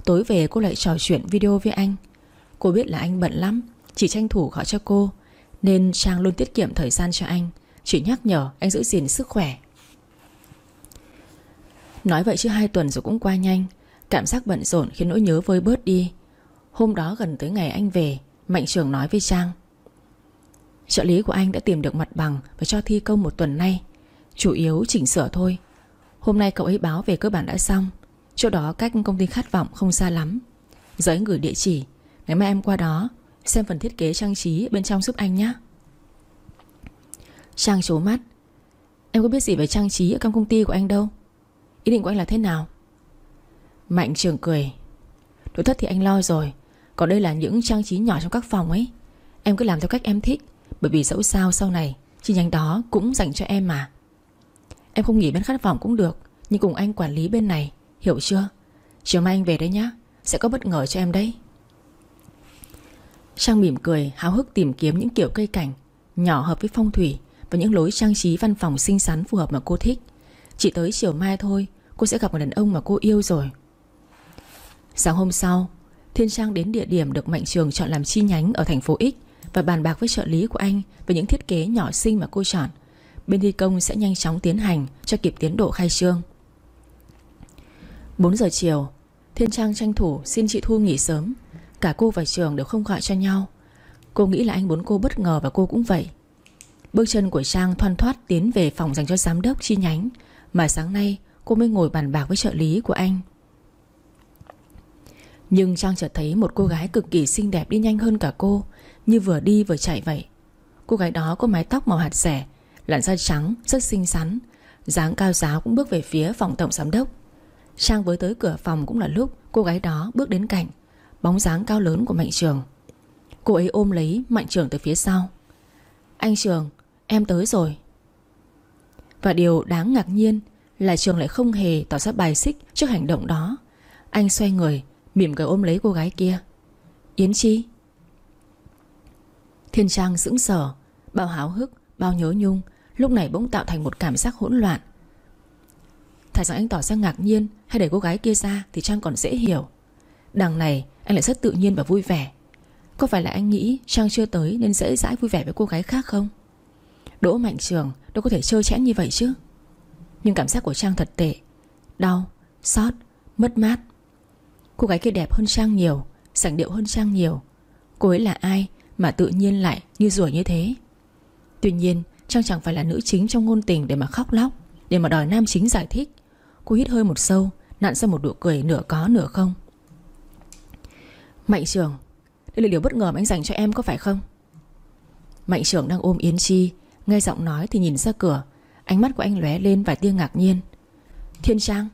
Tối về cô lại trò chuyện video với anh. Cô biết là anh bận lắm, Chỉ tranh thủ gọi cho cô, Nên Trang luôn tiết kiệm thời gian cho anh. Chỉ nhắc nhở anh giữ gìn sức khỏe. Nói vậy chứ hai tuần rồi cũng qua nhanh. Cảm giác bận rộn khiến nỗi nhớ vơi bớt đi. Hôm đó gần tới ngày anh về, Mạnh trưởng nói với Trang. Trợ lý của anh đã tìm được mặt bằng Và cho thi công một tuần nay. Chủ yếu chỉnh sửa thôi. Hôm nay cậu ấy báo về cơ bản đã xong. Chỗ đó cách công ty khát vọng không xa lắm. Giới gửi địa chỉ. Ngày mai em qua đó, Xem phần thiết kế trang trí bên trong giúp anh nhé Trang trố mắt. Em có biết gì về trang trí ở trong công ty của anh đâu? Ý định của anh là thế nào? Mạnh trường cười. Nội thất thì anh lo rồi. Còn đây là những trang trí nhỏ trong các phòng ấy. Em cứ làm theo cách em thích. Bởi vì dẫu sao sau này, Chi nhánh đó cũng dành cho em mà. Em không nghỉ bên khát vọng cũng được, Nhưng cùng anh quản lý bên này, Hiểu chưa? Chiều mai anh về đấy nhá, Sẽ có bất ngờ cho em đấy. Trang mỉm cười, háo hức tìm kiếm những kiểu cây cảnh, Nhỏ hợp với phong thủy Và những lối trang trí văn phòng xinh xắn phù hợp mà cô thích. Chỉ tới chiều mai thôi, Cô sẽ gặp một đàn ông mà cô yêu rồi. Sáng hôm sau, Thiên Trang đến địa điểm được Mạnh Trường chọn làm chi nhánh ở thành phố X Và bàn bạc với trợ lý của anh Về những thiết kế nhỏ xinh mà cô chọn. Bên thi công sẽ nhanh chóng tiến hành Cho kịp tiến độ khai trương. 4 giờ chiều, Thiên Trang tranh thủ xin chị Thu nghỉ sớm. Cả cô và Trường đều không gọi cho nhau. Cô nghĩ là anh muốn cô bất ngờ và cô cũng vậy. Bước chân của Trang thoăn thoát tiến về phòng dành cho giám đốc chi nhánh. Mà sáng nay, cô mới ngồi bàn bạc với trợ lý của anh. Nhưng Trang chợt thấy một cô gái cực kỳ xinh đẹp đi nhanh hơn cả cô, Như vừa đi vừa chạy vậy. Cô gái đó có mái tóc màu hạt rẻ, Làn da trắng, rất xinh xắn, dáng cao giáo cũng bước về phía phòng tổng giám đốc. Trang với tới cửa phòng cũng là lúc Cô gái đó bước đến cạnh, Bóng dáng cao lớn của Mạnh Trường. Cô ấy ôm lấy Mạnh Trường từ phía sau. Anh Trường, Em tới rồi. Và điều đáng ngạc nhiên Là Trường lại không hề tỏ ra bài xích Trước hành động đó. Anh xoay người mỉm cười ôm lấy cô gái kia. Yến Chi. Thiên Trang sững sờ Bao háo hức, bao nhớ nhung Lúc này bỗng tạo thành một cảm giác hỗn loạn. Thà rằng anh tỏ ra ngạc nhiên Hay để cô gái kia ra Thì Trang còn dễ hiểu. Đằng này anh lại rất tự nhiên và vui vẻ. Có phải là anh nghĩ Trang chưa tới Nên dễ dãi vui vẻ với cô gái khác không? Đỗ Mạnh Trường đâu có thể trơ chẽn như vậy chứ. Nhưng cảm giác của Trang thật tệ Đau, xót, mất mát. Cô gái kia đẹp hơn Trang nhiều Sảnh điệu hơn Trang nhiều. Cô ấy là ai mà tự nhiên lại như rủa như thế? Tuy nhiên Trang chẳng phải là nữ chính trong ngôn tình để mà khóc lóc Để mà đòi nam chính giải thích. Cô hít hơi một sâu Nặn ra một nụ cười nửa có nửa không. Mạnh trưởng Đây là điều bất ngờ mà anh dành cho em có phải không? Mạnh trưởng đang ôm Yến Chi Nghe giọng nói thì nhìn ra cửa. Ánh mắt của anh lóe lên vài tia ngạc nhiên. Thiên Trang.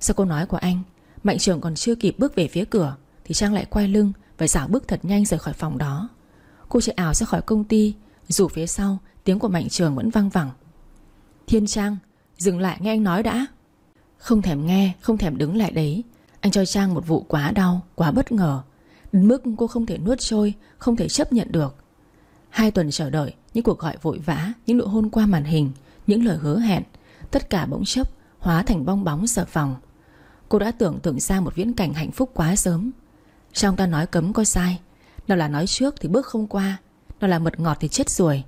Sau câu nói của anh Mạnh trường còn chưa kịp bước về phía cửa Thì Trang lại quay lưng Và dảo bước thật nhanh rời khỏi phòng đó. Cô chạy ảo ra khỏi công ty Dù phía sau tiếng của Mạnh trường vẫn vang vẳng. Thiên Trang Dừng lại nghe anh nói đã. Không thèm nghe, không thèm đứng lại đấy. Anh cho Trang một vụ quá đau, quá bất ngờ. Đến mức cô không thể nuốt trôi Không thể chấp nhận được. Hai tuần chờ đợi, Những cuộc gọi vội vã, Những nụ hôn qua màn hình, Những lời hứa hẹn, Tất cả bỗng chốc Hóa thành bong bóng sợ phòng Cô đã tưởng tượng ra một viễn cảnh hạnh phúc quá sớm. Trong ta nói cấm có sai. Nào là nói trước thì bước không qua, Nào là mật ngọt thì chết ruồi,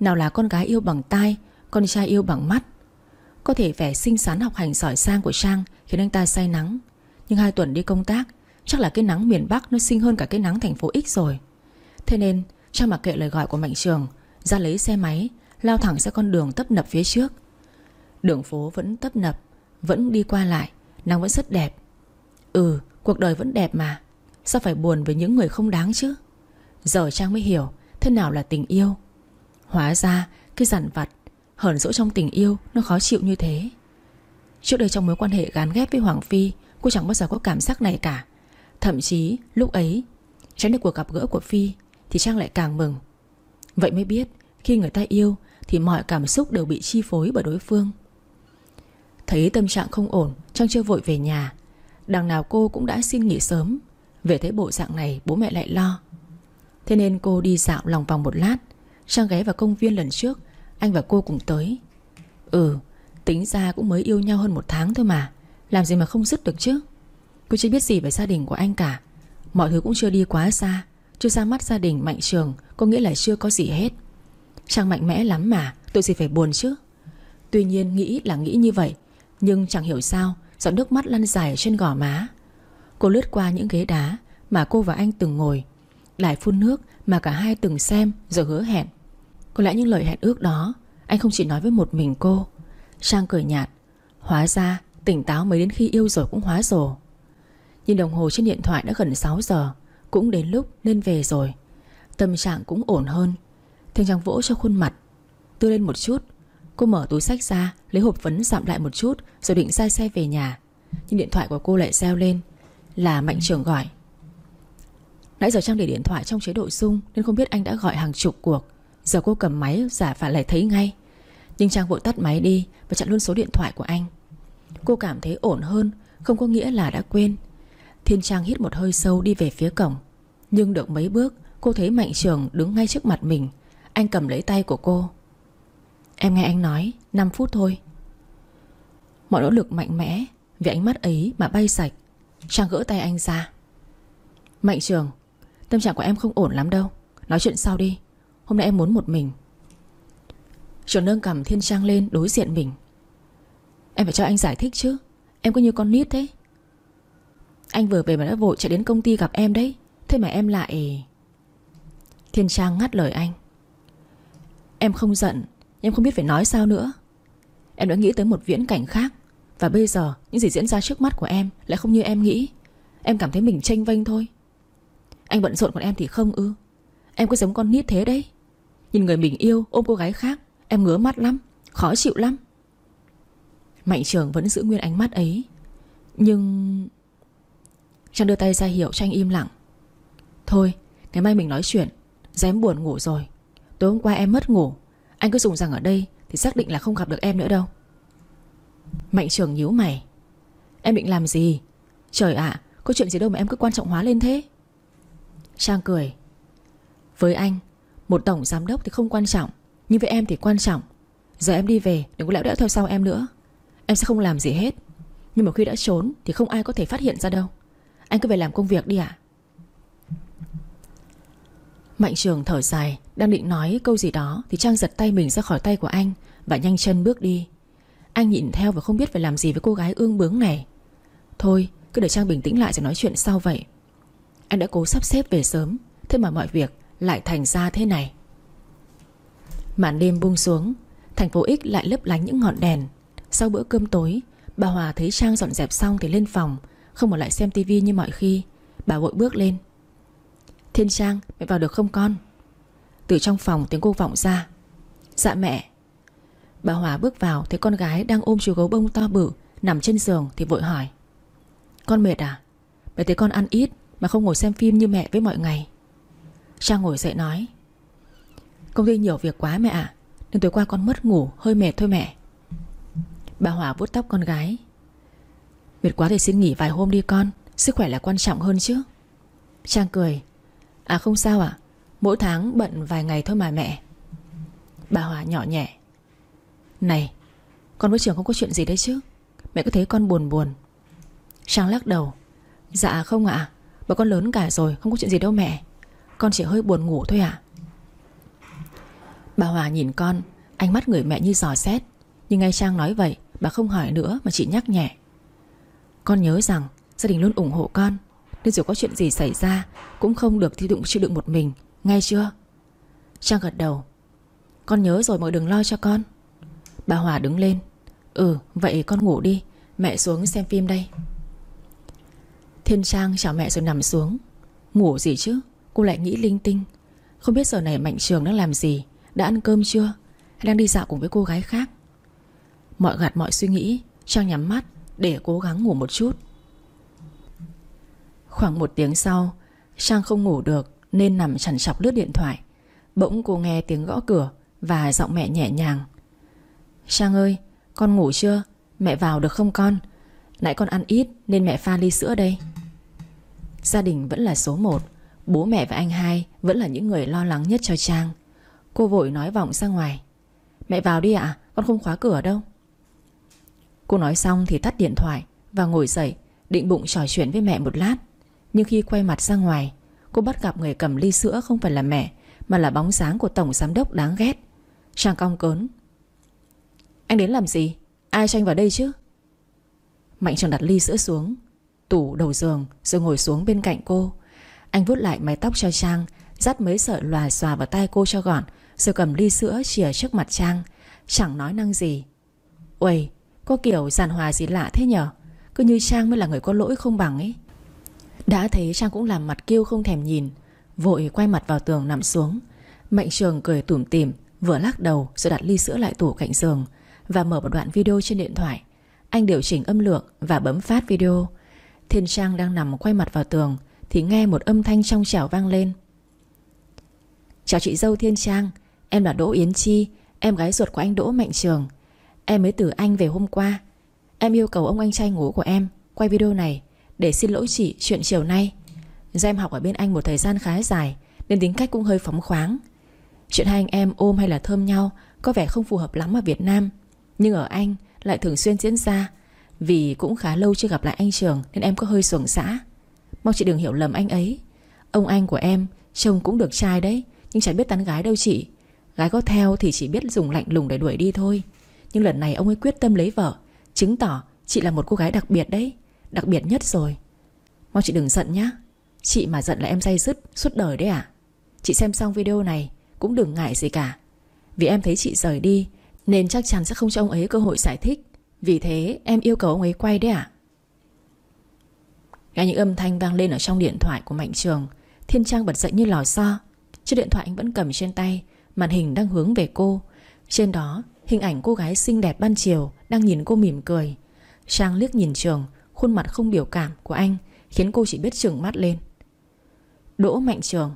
Nào là con gái yêu bằng tai, Con trai yêu bằng mắt. Có thể vẻ xinh xắn học hành giỏi sang của Trang Khiến anh ta say nắng. Nhưng hai tuần đi công tác, Chắc là cái nắng miền Bắc nó xinh hơn cả cái nắng thành phố X rồi. Thế nên Trang mặc kệ lời gọi của Mạnh Trường, Ra lấy xe máy, Lao thẳng ra con đường tấp nập phía trước. Đường phố vẫn tấp nập, Vẫn đi qua lại, Nắng vẫn rất đẹp. Ừ cuộc đời vẫn đẹp mà, Sao phải buồn với những người không đáng chứ? Giờ Trang mới hiểu Thế nào là tình yêu. Hóa ra, cái dằn vặt, Hờn dỗi trong tình yêu Nó khó chịu như thế. Trước đây trong mối quan hệ gán ghép với Hoàng Phi, Cô chẳng bao giờ có cảm giác này cả. Thậm chí, lúc ấy Tránh được cuộc gặp gỡ của Phi thì Trang lại càng mừng. Vậy mới biết, khi người ta yêu, Thì mọi cảm xúc đều bị chi phối bởi đối phương. Thấy tâm trạng không ổn, Trang chưa vội về nhà. Đằng nào cô cũng đã xin nghỉ sớm. Về thấy bộ dạng này, bố mẹ lại lo. Thế nên cô đi dạo lòng vòng một lát. Trang ghé vào công viên lần trước, Anh và cô cùng tới. Ừ Tính ra cũng mới yêu nhau hơn một tháng thôi mà. Làm gì mà không dứt được chứ? Cô chưa biết gì về gia đình của anh cả. Mọi thứ cũng chưa đi quá xa. Chưa ra mắt gia đình Mạnh Trường, Có nghĩa là chưa có gì hết. Chàng mạnh mẽ lắm mà, Tội gì phải buồn chứ? Tuy nhiên nghĩ là nghĩ như vậy, Nhưng chẳng hiểu sao, Giọt nước mắt lăn dài trên gò má. Cô lướt qua những ghế đá Mà cô và anh từng ngồi, Lại phun nước mà cả hai từng xem Rồi hứa hẹn. Có lẽ những lời hẹn ước đó, Anh không chỉ nói với một mình cô. Trang cười nhạt, Hóa ra tỉnh táo mới đến khi yêu rồi cũng hóa rồ. Nhìn đồng hồ trên điện thoại đã gần 6 giờ cũng đến lúc nên về rồi. Tâm trạng cũng ổn hơn. Thanh Trang vỗ cho khuôn mặt. Tươi lên một chút. Cô mở túi sách ra, Lấy hộp phấn dặm lại một chút, Rồi định ra xe về nhà. Nhưng điện thoại của cô lại reo lên. Là Mạnh Trường gọi. Nãy giờ Trang để điện thoại trong chế độ sung Nên không biết anh đã gọi hàng chục cuộc. Giờ cô cầm máy, giả phải lại thấy ngay. Nhưng Trang vội tắt máy đi Và chặn luôn số điện thoại của anh. Cô cảm thấy ổn hơn, Không có nghĩa là đã quên. Thiên Trang hít một hơi sâu đi về phía cổng. Nhưng được mấy bước, Cô thấy Mạnh Trường đứng ngay trước mặt mình. Anh cầm lấy tay của cô. Em nghe anh nói 5 phút thôi. Mọi nỗ lực mạnh mẽ, Vì ánh mắt ấy mà bay sạch. Trang gỡ tay anh ra. Mạnh Trường, Tâm trạng của em không ổn lắm đâu. Nói chuyện sau đi. Hôm nay em muốn một mình. Trường nâng cầm Thiên Trang lên đối diện mình. Em phải cho anh giải thích chứ. Em có như con nít thế. Anh vừa về mà đã vội chạy đến công ty gặp em đấy. Thế mà em lại Thiên Trang ngắt lời anh. Em không giận, Em không biết phải nói sao nữa. Em đã nghĩ tới một viễn cảnh khác, Và bây giờ những gì diễn ra trước mắt của em Lại không như em nghĩ. Em cảm thấy mình tranh vênh thôi. Anh bận rộn còn em thì không ư? Em cứ giống con nít thế đấy. Nhìn người mình yêu, ôm cô gái khác, Em ngứa mắt lắm, Khó chịu lắm. Mạnh trường vẫn giữ nguyên ánh mắt ấy. Nhưng Trang đưa tay ra hiệu cho anh im lặng. Thôi, ngày mai mình nói chuyện. Dám buồn ngủ rồi. Tối hôm qua em mất ngủ. Anh cứ dùng rằng ở đây Thì xác định là không gặp được em nữa đâu. Mạnh trường nhíu mày. Em định làm gì? Trời ạ, có chuyện gì đâu mà em cứ quan trọng hóa lên thế. Trang cười. Với anh, Một tổng giám đốc thì không quan trọng. Nhưng với em thì quan trọng. Giờ em đi về, đừng có lẽo đẽo theo sau em nữa. Em sẽ không làm gì hết. Nhưng mà khi đã trốn thì không ai có thể phát hiện ra đâu. Anh cứ về làm công việc đi ạ. Mạnh trường thở dài, Đang định nói câu gì đó Thì Trang giật tay mình ra khỏi tay của anh Và nhanh chân bước đi. Anh nhìn theo và không biết phải làm gì với cô gái ương bướng này. Thôi, cứ để Trang bình tĩnh lại rồi nói chuyện sau vậy. Anh đã cố sắp xếp về sớm, Thế mà mọi việc lại thành ra thế này. Màn đêm buông xuống, Thành phố X lại lấp lánh những ngọn đèn. Sau bữa cơm tối, Bà Hòa thấy Trang dọn dẹp xong thì lên phòng không ở lại xem tivi như mọi khi. Bà vội bước lên. Thiên Trang, mẹ vào được không con? Từ trong phòng tiếng cô vọng ra. Dạ mẹ. Bà Hòa bước vào thấy con gái đang ôm chú gấu bông to bự, Nằm trên giường thì vội hỏi. Con mệt à? Mẹ thấy con ăn ít mà không ngồi xem phim như mẹ với mọi ngày. Trang ngồi dậy nói. Công ty nhiều việc quá mẹ ạ, Nên tối qua con mất ngủ, hơi mệt thôi mẹ. Bà Hòa vuốt tóc con gái. Mệt quá thì xin nghỉ vài hôm đi con Sức khỏe là quan trọng hơn chứ. Trang cười. À không sao ạ Mỗi tháng bận vài ngày thôi mà mẹ. Bà Hòa nhỏ nhẹ. Này Con với trường không có chuyện gì đấy chứ? Mẹ cứ thấy con buồn buồn. Trang lắc đầu. Dạ không ạ à, Bà con lớn cả rồi không có chuyện gì đâu mẹ. Con chỉ hơi buồn ngủ thôi ạ. Bà Hòa nhìn con Ánh mắt người mẹ như giò xét. Nhưng ngay Trang nói vậy Bà không hỏi nữa mà chỉ nhắc nhẹ. Con nhớ rằng, gia đình luôn ủng hộ con, Nên dù có chuyện gì xảy ra, Cũng không được thi đụng chịu đựng một mình Ngay chưa? Trang gật đầu. Con nhớ rồi mọi đừng lo cho con. Bà Hòa đứng lên. Ừ vậy con ngủ đi, Mẹ xuống xem phim đây. Thiên Trang chào mẹ rồi nằm xuống. Ngủ gì chứ? Cô lại nghĩ linh tinh. Không biết giờ này Mạnh Trường đang làm gì, Đã ăn cơm chưa? Hay đang đi dạo cùng với cô gái khác? Mọi gạt mọi suy nghĩ, Trang nhắm mắt để cố gắng ngủ một chút. Khoảng một tiếng sau, Trang không ngủ được Nên nằm chằn chọc lướt điện thoại. Bỗng cô nghe tiếng gõ cửa Và giọng mẹ nhẹ nhàng. Trang ơi, con ngủ chưa? Mẹ vào được không con? Nãy con ăn ít nên mẹ pha ly sữa đây. Gia đình vẫn là số 1 Bố mẹ và anh hai Vẫn là những người lo lắng nhất cho Trang. Cô vội nói vọng ra ngoài. Mẹ vào đi ạ, Con không khóa cửa đâu. Cô nói xong thì tắt điện thoại Và ngồi dậy, Định bụng trò chuyện với mẹ một lát. Nhưng khi quay mặt ra ngoài, Cô bắt gặp người cầm ly sữa không phải là mẹ, Mà là bóng dáng của tổng giám đốc đáng ghét. Trang cong cớn. Anh đến làm gì? Ai cho anh vào đây chứ? Mạnh Trường đặt ly sữa xuống, Tủ đầu giường rồi ngồi xuống bên cạnh cô. Anh vuốt lại mái tóc cho Trang, Dắt mấy sợi lòa xòa vào tay cô cho gọn, Rồi cầm ly sữa chìa trước mặt Trang. Chẳng nói năng gì. Uầy có kiểu giàn hòa gì lạ thế nhở? Cứ như Trang mới là người có lỗi không bằng ấy. Đã thấy Trang cũng làm mặt kêu không thèm nhìn, Vội quay mặt vào tường nằm xuống. Mạnh Trường cười tủm tỉm, Vừa lắc đầu rồi đặt ly sữa lại tủ cạnh giường Và mở một đoạn video trên điện thoại. Anh điều chỉnh âm lượng và bấm phát video. Thiên Trang đang nằm quay mặt vào tường Thì nghe một âm thanh trong trẻo vang lên. Chào chị dâu Thiên Trang, Em là Đỗ Yến Chi, Em gái ruột của anh Đỗ Mạnh Trường. Em mới từ Anh về hôm qua. Em yêu cầu ông anh trai ngủ của em Quay video này để xin lỗi chị chuyện chiều nay. Do em học ở bên anh một thời gian khá dài, Nên tính cách cũng hơi phóng khoáng. Chuyện hai anh em ôm hay là thơm nhau Có vẻ không phù hợp lắm ở Việt Nam. Nhưng ở Anh lại thường xuyên diễn ra, Vì cũng khá lâu chưa gặp lại anh Trường Nên em có hơi xuồng xã Mong chị đừng hiểu lầm anh ấy. Ông anh của em Trông cũng được trai đấy, Nhưng chẳng biết tán gái đâu chị. Gái có theo thì chỉ biết dùng lạnh lùng để đuổi đi thôi. Nhưng lần này ông ấy quyết tâm lấy vợ. Chứng tỏ chị là một cô gái đặc biệt đấy. Đặc biệt nhất rồi. Mong chị đừng giận nhá. Chị mà giận là em say dứt suốt đời đấy à Chị xem xong video này Cũng đừng ngại gì cả. Vì em thấy chị rời đi, Nên chắc chắn sẽ không cho ông ấy cơ hội giải thích. Vì thế, em yêu cầu ông ấy quay đấy à Nghe những âm thanh vang lên ở trong điện thoại của Mạnh Trường, Thiên Trang bật dậy như lò xo. Chiếc điện thoại anh vẫn cầm trên tay, Màn hình đang hướng về cô. Trên đó hình ảnh cô gái xinh đẹp ban chiều Đang nhìn cô mỉm cười. Trang liếc nhìn Trường, Khuôn mặt không biểu cảm của anh, Khiến cô chỉ biết trừng mắt lên. Đỗ Mạnh Trường,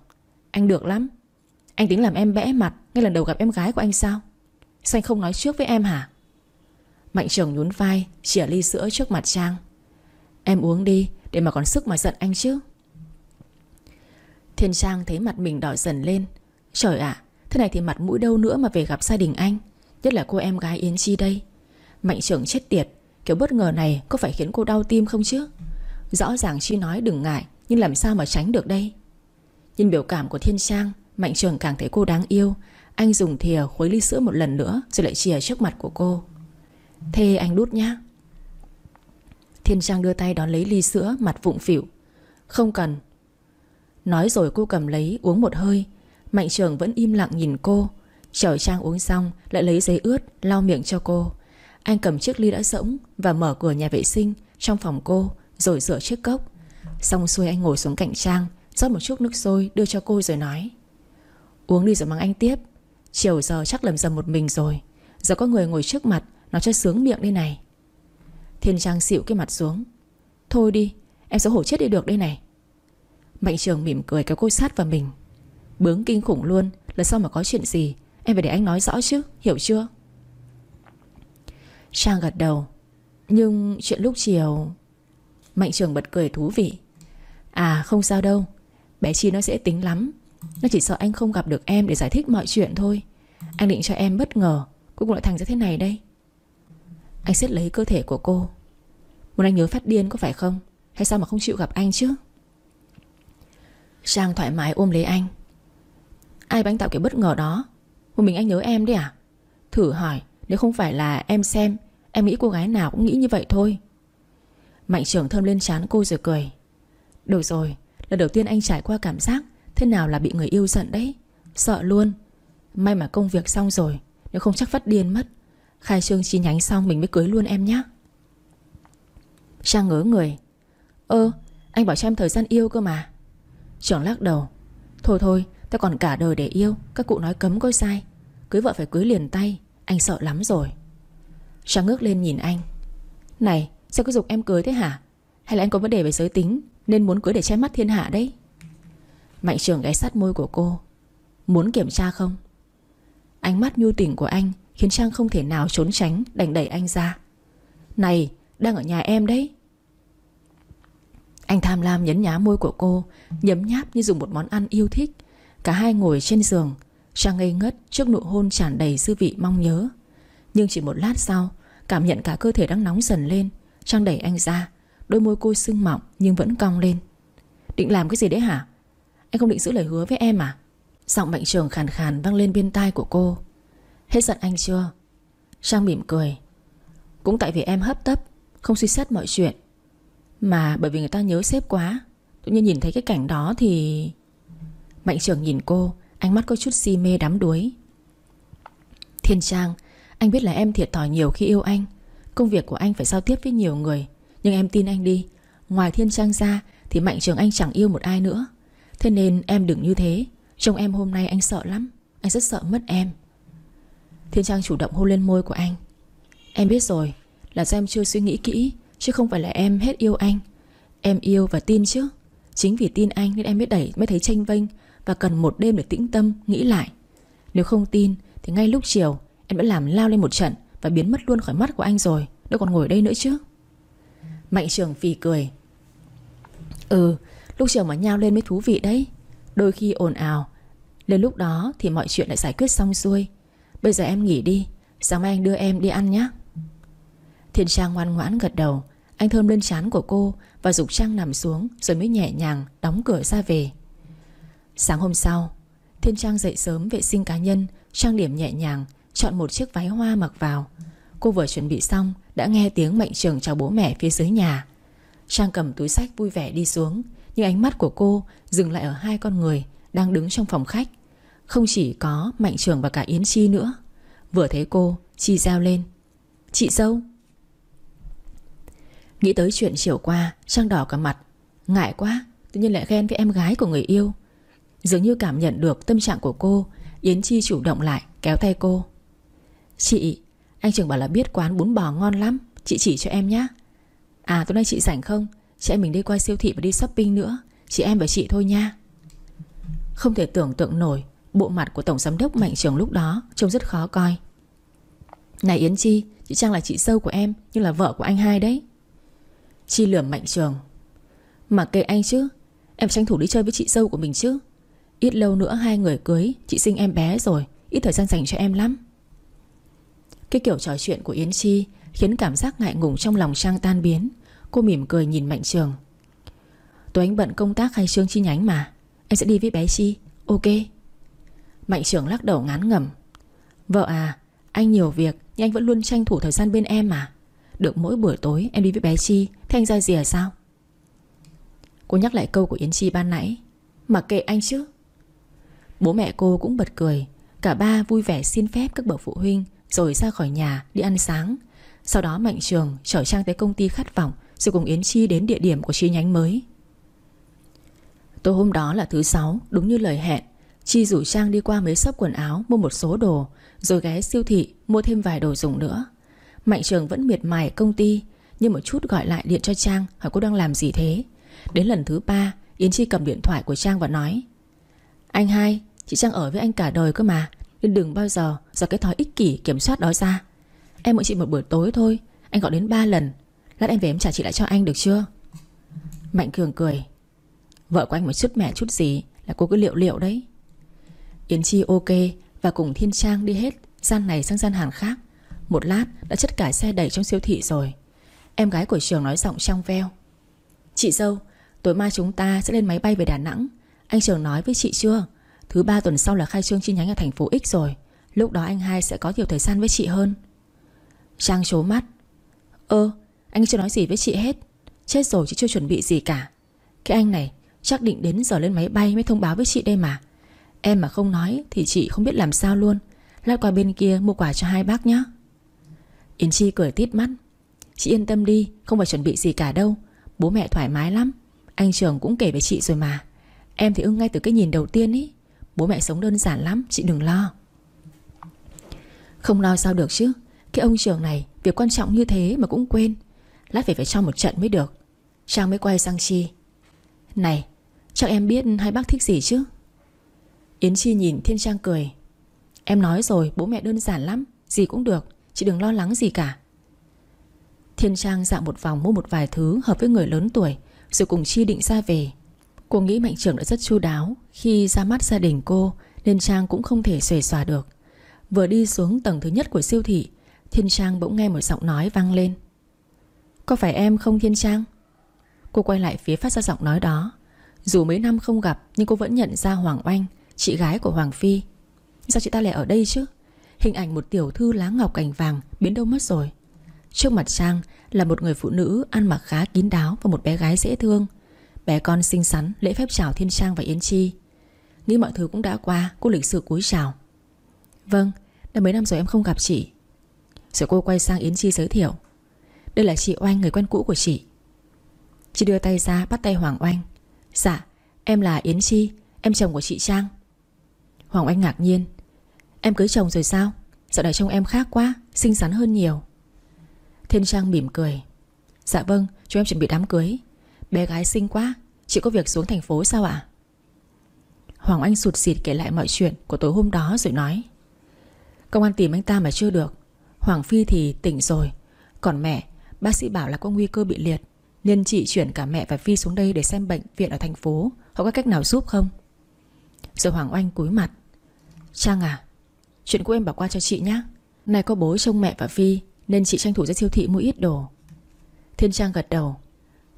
Anh được lắm. Anh tính làm em bẽ mặt Ngay lần đầu gặp em gái của anh sao? Sao anh không nói trước với em hả? Mạnh Trường nhún vai, Chỉa ly sữa trước mặt Trang. Em uống đi, để mà còn sức mà giận anh chứ. Thiên Trang thấy mặt mình đỏ dần lên. Trời ạ, Thế này thì mặt mũi đâu nữa mà về gặp gia đình anh? Nhất là cô em gái Yến Chi đây. Mạnh trưởng chết tiệt, Kiểu bất ngờ này có phải khiến cô đau tim không chứ? Rõ ràng Chi nói đừng ngại, Nhưng làm sao mà tránh được đây? Nhìn biểu cảm của Thiên Trang, Mạnh trưởng càng thấy cô đáng yêu. Anh dùng thìa khuấy ly sữa một lần nữa, Rồi lại chìa trước mặt của cô. Thế anh đút nhá. Thiên Trang đưa tay đón lấy ly sữa, Mặt vụng phỉu Không cần. Nói rồi cô cầm lấy, uống một hơi. Mạnh trường vẫn im lặng nhìn cô. Chở Trang uống xong, Lại lấy giấy ướt, lau miệng cho cô. Anh cầm chiếc ly đã rỗng Và mở cửa nhà vệ sinh Trong phòng cô, Rồi rửa chiếc cốc. Xong xuôi anh ngồi xuống cạnh Trang, rót một chút nước sôi đưa cho cô rồi nói. Uống đi rồi mang anh tiếp. Chiều giờ chắc lầm dầm một mình rồi. Giờ có người ngồi trước mặt, Nó cho sướng miệng đây này. Thiên Trang xịu cái mặt xuống. Thôi đi, em sẽ hổ chết đi được đây này. Mạnh trường mỉm cười kéo cô sát vào mình. Bướng kinh khủng luôn, Là sao mà có chuyện gì? Em phải để anh nói rõ chứ, Hiểu chưa? Trang gật đầu. Nhưng chuyện lúc chiều, Mạnh trường bật cười thú vị. À không sao đâu. Bé Chi nó sẽ tính lắm. Nó chỉ sợ anh không gặp được em để giải thích mọi chuyện thôi. Anh định cho em bất ngờ, Cuối cùng lại thành ra thế này đây. Anh siết lấy cơ thể của cô. Muốn anh nhớ phát điên có phải không? Hay sao mà không chịu gặp anh chứ? Trang thoải mái ôm lấy anh. Ai bánh tạo kiểu bất ngờ đó? Một mình anh nhớ em đấy à? Thử hỏi, nếu không phải là em xem, Em nghĩ cô gái nào cũng nghĩ như vậy thôi. Mạnh trưởng thơm lên chán cô rồi cười. Được rồi, Lần đầu tiên anh trải qua cảm giác Thế nào là bị người yêu giận đấy. Sợ luôn. May mà công việc xong rồi, Nếu không chắc phát điên mất. Khai trương chi nhánh xong mình mới cưới luôn em nhé Trang ngớ người. Ơ, anh bảo cho em thời gian yêu cơ mà. Trưởng lắc đầu. Thôi thôi ta còn cả đời để yêu, Các cụ nói cấm có sai. Cưới vợ phải cưới liền tay, Anh sợ lắm rồi. Trang ngước lên nhìn anh. Này, sao cứ dục em cưới thế hả? Hay là anh có vấn đề về giới tính, Nên muốn cưới để che mắt thiên hạ đấy? Mạnh trường ghé sát môi của cô. Muốn kiểm tra không? Ánh mắt nhu tình của anh Khiến Trang không thể nào trốn tránh, Đành đẩy anh ra. Này, đang ở nhà em đấy. Anh tham lam nhấn nhá môi của cô, Nhấm nháp như dùng một món ăn yêu thích. Cả hai ngồi trên giường. Trang ngây ngất trước nụ hôn tràn đầy dư vị mong nhớ. Nhưng chỉ một lát sau, Cảm nhận cả cơ thể đang nóng dần lên. Trang đẩy anh ra, Đôi môi cô sưng mọng nhưng vẫn cong lên. Định làm cái gì đấy hả? Anh không định giữ lời hứa với em à? Giọng mạnh trường khàn khàn vang lên bên tai của cô. Hết giận anh chưa? Trang mỉm cười. Cũng tại vì em hấp tấp, Không suy xét mọi chuyện. Mà bởi vì người ta nhớ sếp quá, Tự nhiên nhìn thấy cái cảnh đó thì Mạnh trường nhìn cô, Ánh mắt có chút si mê đắm đuối. Thiên Trang, Anh biết là em thiệt thòi nhiều khi yêu anh. Công việc của anh phải giao tiếp với nhiều người. Nhưng em tin anh đi. Ngoài Thiên Trang ra, Thì Mạnh Trường anh chẳng yêu một ai nữa. Thế nên em đừng như thế. Trông em hôm nay anh sợ lắm. Anh rất sợ mất em. Thiên Trang chủ động hôn lên môi của anh. Em biết rồi, Là do em chưa suy nghĩ kỹ, Chứ không phải là em hết yêu anh. Em yêu và tin chứ. Chính vì tin anh nên em mới đẩy, mới thấy tranh vênh. Và cần một đêm để tĩnh tâm, nghĩ lại. Nếu không tin, thì ngay lúc chiều, Em đã làm lao lên một trận Và biến mất luôn khỏi mắt của anh rồi. Đâu còn ngồi đây nữa chứ. Mạnh trường phì cười. Ừ Lúc chiều mà nhao lên mới thú vị đấy. Đôi khi ồn ào. Đến lúc đó thì mọi chuyện lại giải quyết xong xuôi. Bây giờ em nghỉ đi. Sáng mai anh đưa em đi ăn nhé Thiên Trang ngoan ngoãn gật đầu. Anh thơm lên trán của cô Và dục Trang nằm xuống Rồi mới nhẹ nhàng đóng cửa ra về. Sáng hôm sau, Thiên Trang dậy sớm vệ sinh cá nhân, Trang điểm nhẹ nhàng, Chọn một chiếc váy hoa mặc vào. Cô vừa chuẩn bị xong, Đã nghe tiếng mệnh trường chào bố mẹ phía dưới nhà. Trang cầm túi sách vui vẻ đi xuống, Nhưng ánh mắt của cô dừng lại ở hai con người Đang đứng trong phòng khách. Không chỉ có Mạnh Trường và cả Yến Chi nữa. Vừa thấy cô, Chi reo lên. Chị dâu. Nghĩ tới chuyện chiều qua, Trang đỏ cả mặt. Ngại quá, Tự nhiên lại ghen với em gái của người yêu. Dường như cảm nhận được tâm trạng của cô, Yến Chi chủ động lại, kéo tay cô. Chị, Anh Trường bảo là biết quán bún bò ngon lắm, Chị chỉ cho em nhé À tối nay chị rảnh không? Chị em mình đi qua siêu thị và đi shopping nữa, Chị em và chị thôi nha. Không thể tưởng tượng nổi, Bộ mặt của Tổng Giám đốc Mạnh Trường lúc đó Trông rất khó coi. Này Yến Chi, Chị Trang là chị sâu của em, Nhưng là vợ của anh hai đấy. Chi lườm Mạnh Trường. Mà kệ anh chứ, Em tranh thủ đi chơi với chị dâu của mình chứ. Ít lâu nữa hai người cưới, Chị sinh em bé rồi, Ít thời gian dành cho em lắm. Cái kiểu trò chuyện của Yến Chi Khiến cảm giác ngại ngùng trong lòng Trang tan biến. Cô mỉm cười nhìn Mạnh Trường. Tối anh bận công tác hay trương chi nhánh mà? Em sẽ đi với bé Chi, Ok? Mạnh Trường lắc đầu ngán ngẩm. Vợ à Anh nhiều việc Nhưng anh vẫn luôn tranh thủ thời gian bên em mà. Được mỗi buổi tối em đi với bé Chi, Thế anh ra gì à sao? Cô nhắc lại câu của Yến Chi ban nãy. Mà kệ anh chứ Bố mẹ cô cũng bật cười. Cả ba vui vẻ xin phép các bậc phụ huynh Rồi ra khỏi nhà đi ăn sáng. Sau đó Mạnh Trường chở Trang tới công ty khát vọng Rồi cùng Yến Chi đến địa điểm của chi nhánh mới. Tối hôm đó là thứ sáu, Đúng như lời hẹn, Chi rủ Trang đi qua mấy shop quần áo, Mua một số đồ, Rồi ghé siêu thị mua thêm vài đồ dùng nữa. Mạnh Trường vẫn miệt mài công ty, Nhưng một chút gọi lại điện cho Trang, Hỏi cô đang làm gì thế. Đến lần thứ ba, Yến Chi cầm điện thoại của Trang và nói, Anh hai Chị Trang ở với anh cả đời cơ mà. Nên đừng bao giờ do cái thói ích kỷ kiểm soát đó ra. Em mượn chị một buổi tối thôi. Anh gọi đến 3 lần. Lát em về em trả chị lại cho anh, được chưa? Mạnh Cường cười. Vợ của anh một chút mẹ chút gì Là cô cứ liệu liệu đấy. Yến Chi ok Và cùng Thiên Trang đi hết Gian này sang gian hàng khác. Một lát đã chất cả xe đẩy trong siêu thị rồi. Em gái của trường nói giọng trong veo. Chị dâu, Tối mai chúng ta sẽ lên máy bay về Đà Nẵng. Anh Trường nói với chị chưa? Thứ ba tuần sau là khai trương chi nhánh ở thành phố X rồi. Lúc đó anh hai sẽ có nhiều thời gian với chị hơn. Trang trố mắt. Ơ, anh chưa nói gì với chị hết. Chết rồi chị chưa chuẩn bị gì cả. Cái anh này, chắc định đến giờ lên máy bay Mới thông báo với chị đây mà. Em mà không nói thì chị không biết làm sao luôn. Lát qua bên kia mua quà cho hai bác nhé Yến Chi cười tít mắt. Chị yên tâm đi, Không phải chuẩn bị gì cả đâu. Bố mẹ thoải mái lắm. Anh Trường cũng kể với chị rồi mà. Em thì ưng ngay từ cái nhìn đầu tiên ý. Bố mẹ sống đơn giản lắm, Chị đừng lo. Không lo sao được chứ. Cái ông Trường này, Việc quan trọng như thế mà cũng quên. Lát phải phải cho một trận mới được. Trang mới quay sang Chi. Này, Chắc em biết hai bác thích gì chứ? Yến Chi nhìn Thiên Trang cười. Em nói rồi, bố mẹ đơn giản lắm, Gì cũng được, Chị đừng lo lắng gì cả. Thiên Trang dạo một vòng mua một vài thứ Hợp với người lớn tuổi, Rồi cùng Chi định ra về. Cô nghĩ Mạnh Trưởng đã rất chu đáo. Khi ra mắt gia đình cô Nên Trang cũng không thể xuề xòa được. Vừa đi xuống tầng thứ nhất của siêu thị, Thiên Trang bỗng nghe một giọng nói vang lên. Có phải em không, Thiên Trang? Cô quay lại phía phát ra giọng nói đó. Dù mấy năm không gặp, Nhưng cô vẫn nhận ra Hoàng Oanh, Chị gái của Hoàng Phi. Sao chị ta lại ở đây chứ? Hình ảnh một tiểu thư lá ngọc cành vàng Biến đâu mất rồi. Trước mặt Trang là một người phụ nữ Ăn mặc khá kín đáo và một bé gái dễ thương. Bé con xinh xắn, Lễ phép chào Thiên Trang và Yến Chi. Nghĩ mọi thứ cũng đã qua, Cô lịch sự cúi chào. Vâng Đã mấy năm rồi em không gặp chị. Rồi cô quay sang Yến Chi giới thiệu. Đây là chị Oanh, người quen cũ của chị. Chị đưa tay ra, bắt tay Hoàng Oanh. Dạ em là Yến Chi, Em chồng của chị Trang. Hoàng Oanh ngạc nhiên. Em cưới chồng rồi sao? Dạo này trông em khác quá, Xinh xắn hơn nhiều. Thiên Trang mỉm cười. Dạ vâng chúng em chuẩn bị đám cưới. Bé gái xinh quá, Chị có việc xuống thành phố sao ạ? Hoàng Anh sụt xịt kể lại mọi chuyện Của tối hôm đó rồi nói. Công an tìm anh ta mà chưa được. Hoàng Phi thì tỉnh rồi. Còn mẹ, Bác sĩ bảo là có nguy cơ bị liệt. Nên chị chuyển cả mẹ và Phi xuống đây để xem bệnh viện ở thành phố. Họ có cách nào giúp không? Rồi Hoàng Anh cúi mặt. Trang à Chuyện của em bảo qua cho chị nhé Này có bố trông mẹ và Phi, Nên chị tranh thủ ra siêu thị mua ít đồ. Thiên Trang gật đầu.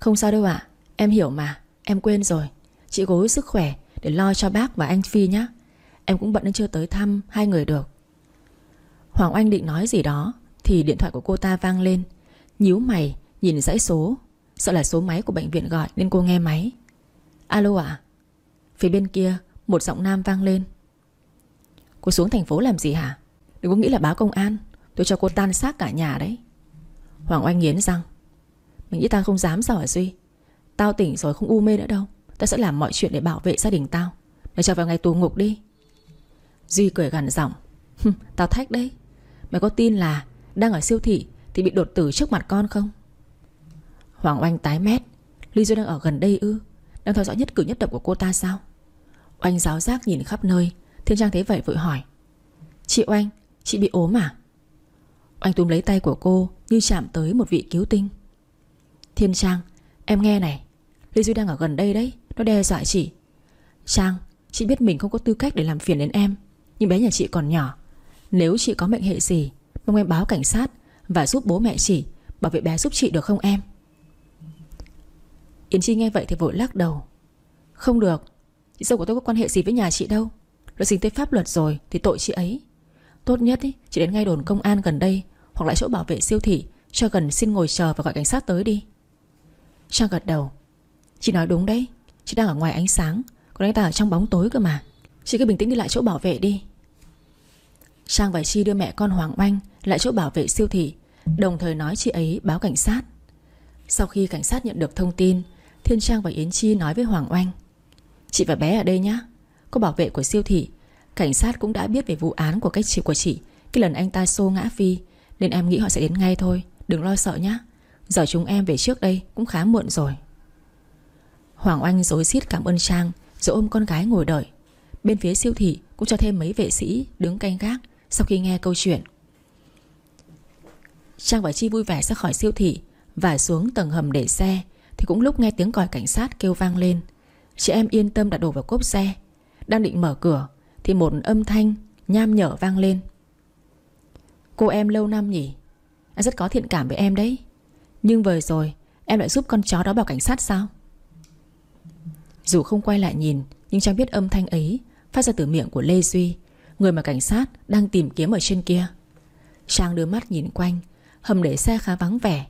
Không sao đâu ạ. Em hiểu mà. Em quên rồi. Chị cố sức khỏe Để lo cho bác và anh Phi nhé Em cũng bận nên chưa tới thăm hai người được. Hoàng Anh định nói gì đó, Thì điện thoại của cô ta vang lên. Nhíu mày, nhìn dãy số. Sợ là số máy của bệnh viện gọi Nên cô nghe máy. Alo ạ. Phía bên kia, một giọng nam vang lên. Cô xuống thành phố làm gì hả? Đừng có nghĩ là báo công an. Tôi cho cô tan xác cả nhà đấy. Hoàng Oanh nghiến răng. Mình nghĩ tao không dám sao hả Duy? Tao tỉnh rồi không u mê nữa đâu. Tao sẽ làm mọi chuyện để bảo vệ gia đình tao. Mày cho vào ngày tù ngục đi. Duy cười gằn giọng. Tao thách đấy. Mày có tin là đang ở siêu thị Thì bị đột tử trước mặt con không? Hoàng Oanh tái mét. Ly Duy đang ở gần đây ư? Đang theo dõi nhất cử nhất động của cô ta sao? Oanh giáo giác nhìn khắp nơi. Thiên Trang thấy vậy vội hỏi. Chị Oanh, chị bị ốm à? Oanh túm lấy tay của cô Như chạm tới một vị cứu tinh. Thiên Trang, em nghe này. Lê Duy đang ở gần đây đấy Nó đe dọa chị. Trang, chị biết mình không có tư cách để làm phiền đến em Nhưng bé nhà chị còn nhỏ. Nếu chị có mệnh hệ gì Mong em báo cảnh sát Và giúp bố mẹ chị Bảo vệ bé giúp chị được không em? Yến Chi nghe vậy thì vội lắc đầu. Không được Chị dâu của tôi có quan hệ gì với nhà chị đâu. Đã dính tới pháp luật rồi thì tội chị ấy. Tốt nhất ý, chị đến ngay đồn công an gần đây Hoặc lại chỗ bảo vệ siêu thị Cho gần xin ngồi chờ và gọi cảnh sát tới đi. Trang gật đầu. Chị nói đúng đấy, Chị đang ở ngoài ánh sáng, Còn anh ta ở trong bóng tối cơ mà. Chị cứ bình tĩnh đi lại chỗ bảo vệ đi. Trang và Chi đưa mẹ con Hoàng Oanh Lại chỗ bảo vệ siêu thị, Đồng thời nói chị ấy báo cảnh sát. Sau khi cảnh sát nhận được thông tin, Thiên Trang và Yến Chi nói với Hoàng Oanh, Chị và bé ở đây nhé Có bảo vệ của siêu thị, Cảnh sát cũng đã biết về vụ án của cách chị, của chị. Cái lần anh ta xô ngã Phi, Nên em nghĩ họ sẽ đến ngay thôi, Đừng lo sợ nhé Giờ chúng em về trước đây cũng khá muộn rồi. Hoàng Oanh dối xít cảm ơn Trang, Rồi ôm con gái ngồi đợi. Bên phía siêu thị cũng cho thêm mấy vệ sĩ Đứng canh gác sau khi nghe câu chuyện. Trang và Chi vui vẻ ra khỏi siêu thị Và xuống tầng hầm để xe, Thì cũng lúc nghe tiếng còi cảnh sát kêu vang lên. Chị em yên tâm đặt đồ vào cốp xe. Đang định mở cửa, Thì một âm thanh nham nhở vang lên. Cô em lâu năm nhỉ? Anh rất có thiện cảm với em đấy. Nhưng vừa rồi, Em lại giúp con chó đó bảo cảnh sát sao? Dù không quay lại nhìn, Nhưng Trang biết âm thanh ấy Phát ra từ miệng của Lê Duy, Người mà cảnh sát đang tìm kiếm ở trên kia. Trang đưa mắt nhìn quanh, Hầm để xe khá vắng vẻ.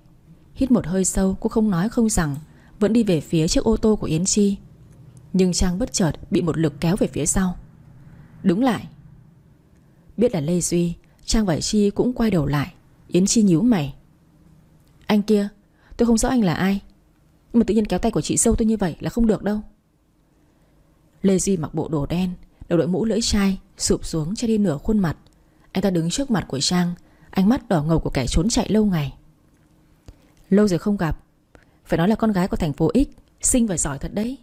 Hít một hơi sâu cô không nói không rằng Vẫn đi về phía chiếc ô tô của Yến Chi. Nhưng Trang bất chợt bị một lực kéo về phía sau. Đứng lại. Biết là Lê Duy, Trang và Chi cũng quay đầu lại. Yến Chi nhíu mày. Anh kia, tôi không rõ anh là ai. Nhưng mà tự nhiên kéo tay của chị sâu tôi như vậy là không được đâu. Lê Duy mặc bộ đồ đen, Đầu đội mũ lưỡi chai, Sụp xuống che đi nửa khuôn mặt. Anh ta đứng trước mặt của Trang, Ánh mắt đỏ ngầu của kẻ trốn chạy lâu ngày. Lâu rồi không gặp, Phải nói là con gái của thành phố X, Xinh và giỏi thật đấy.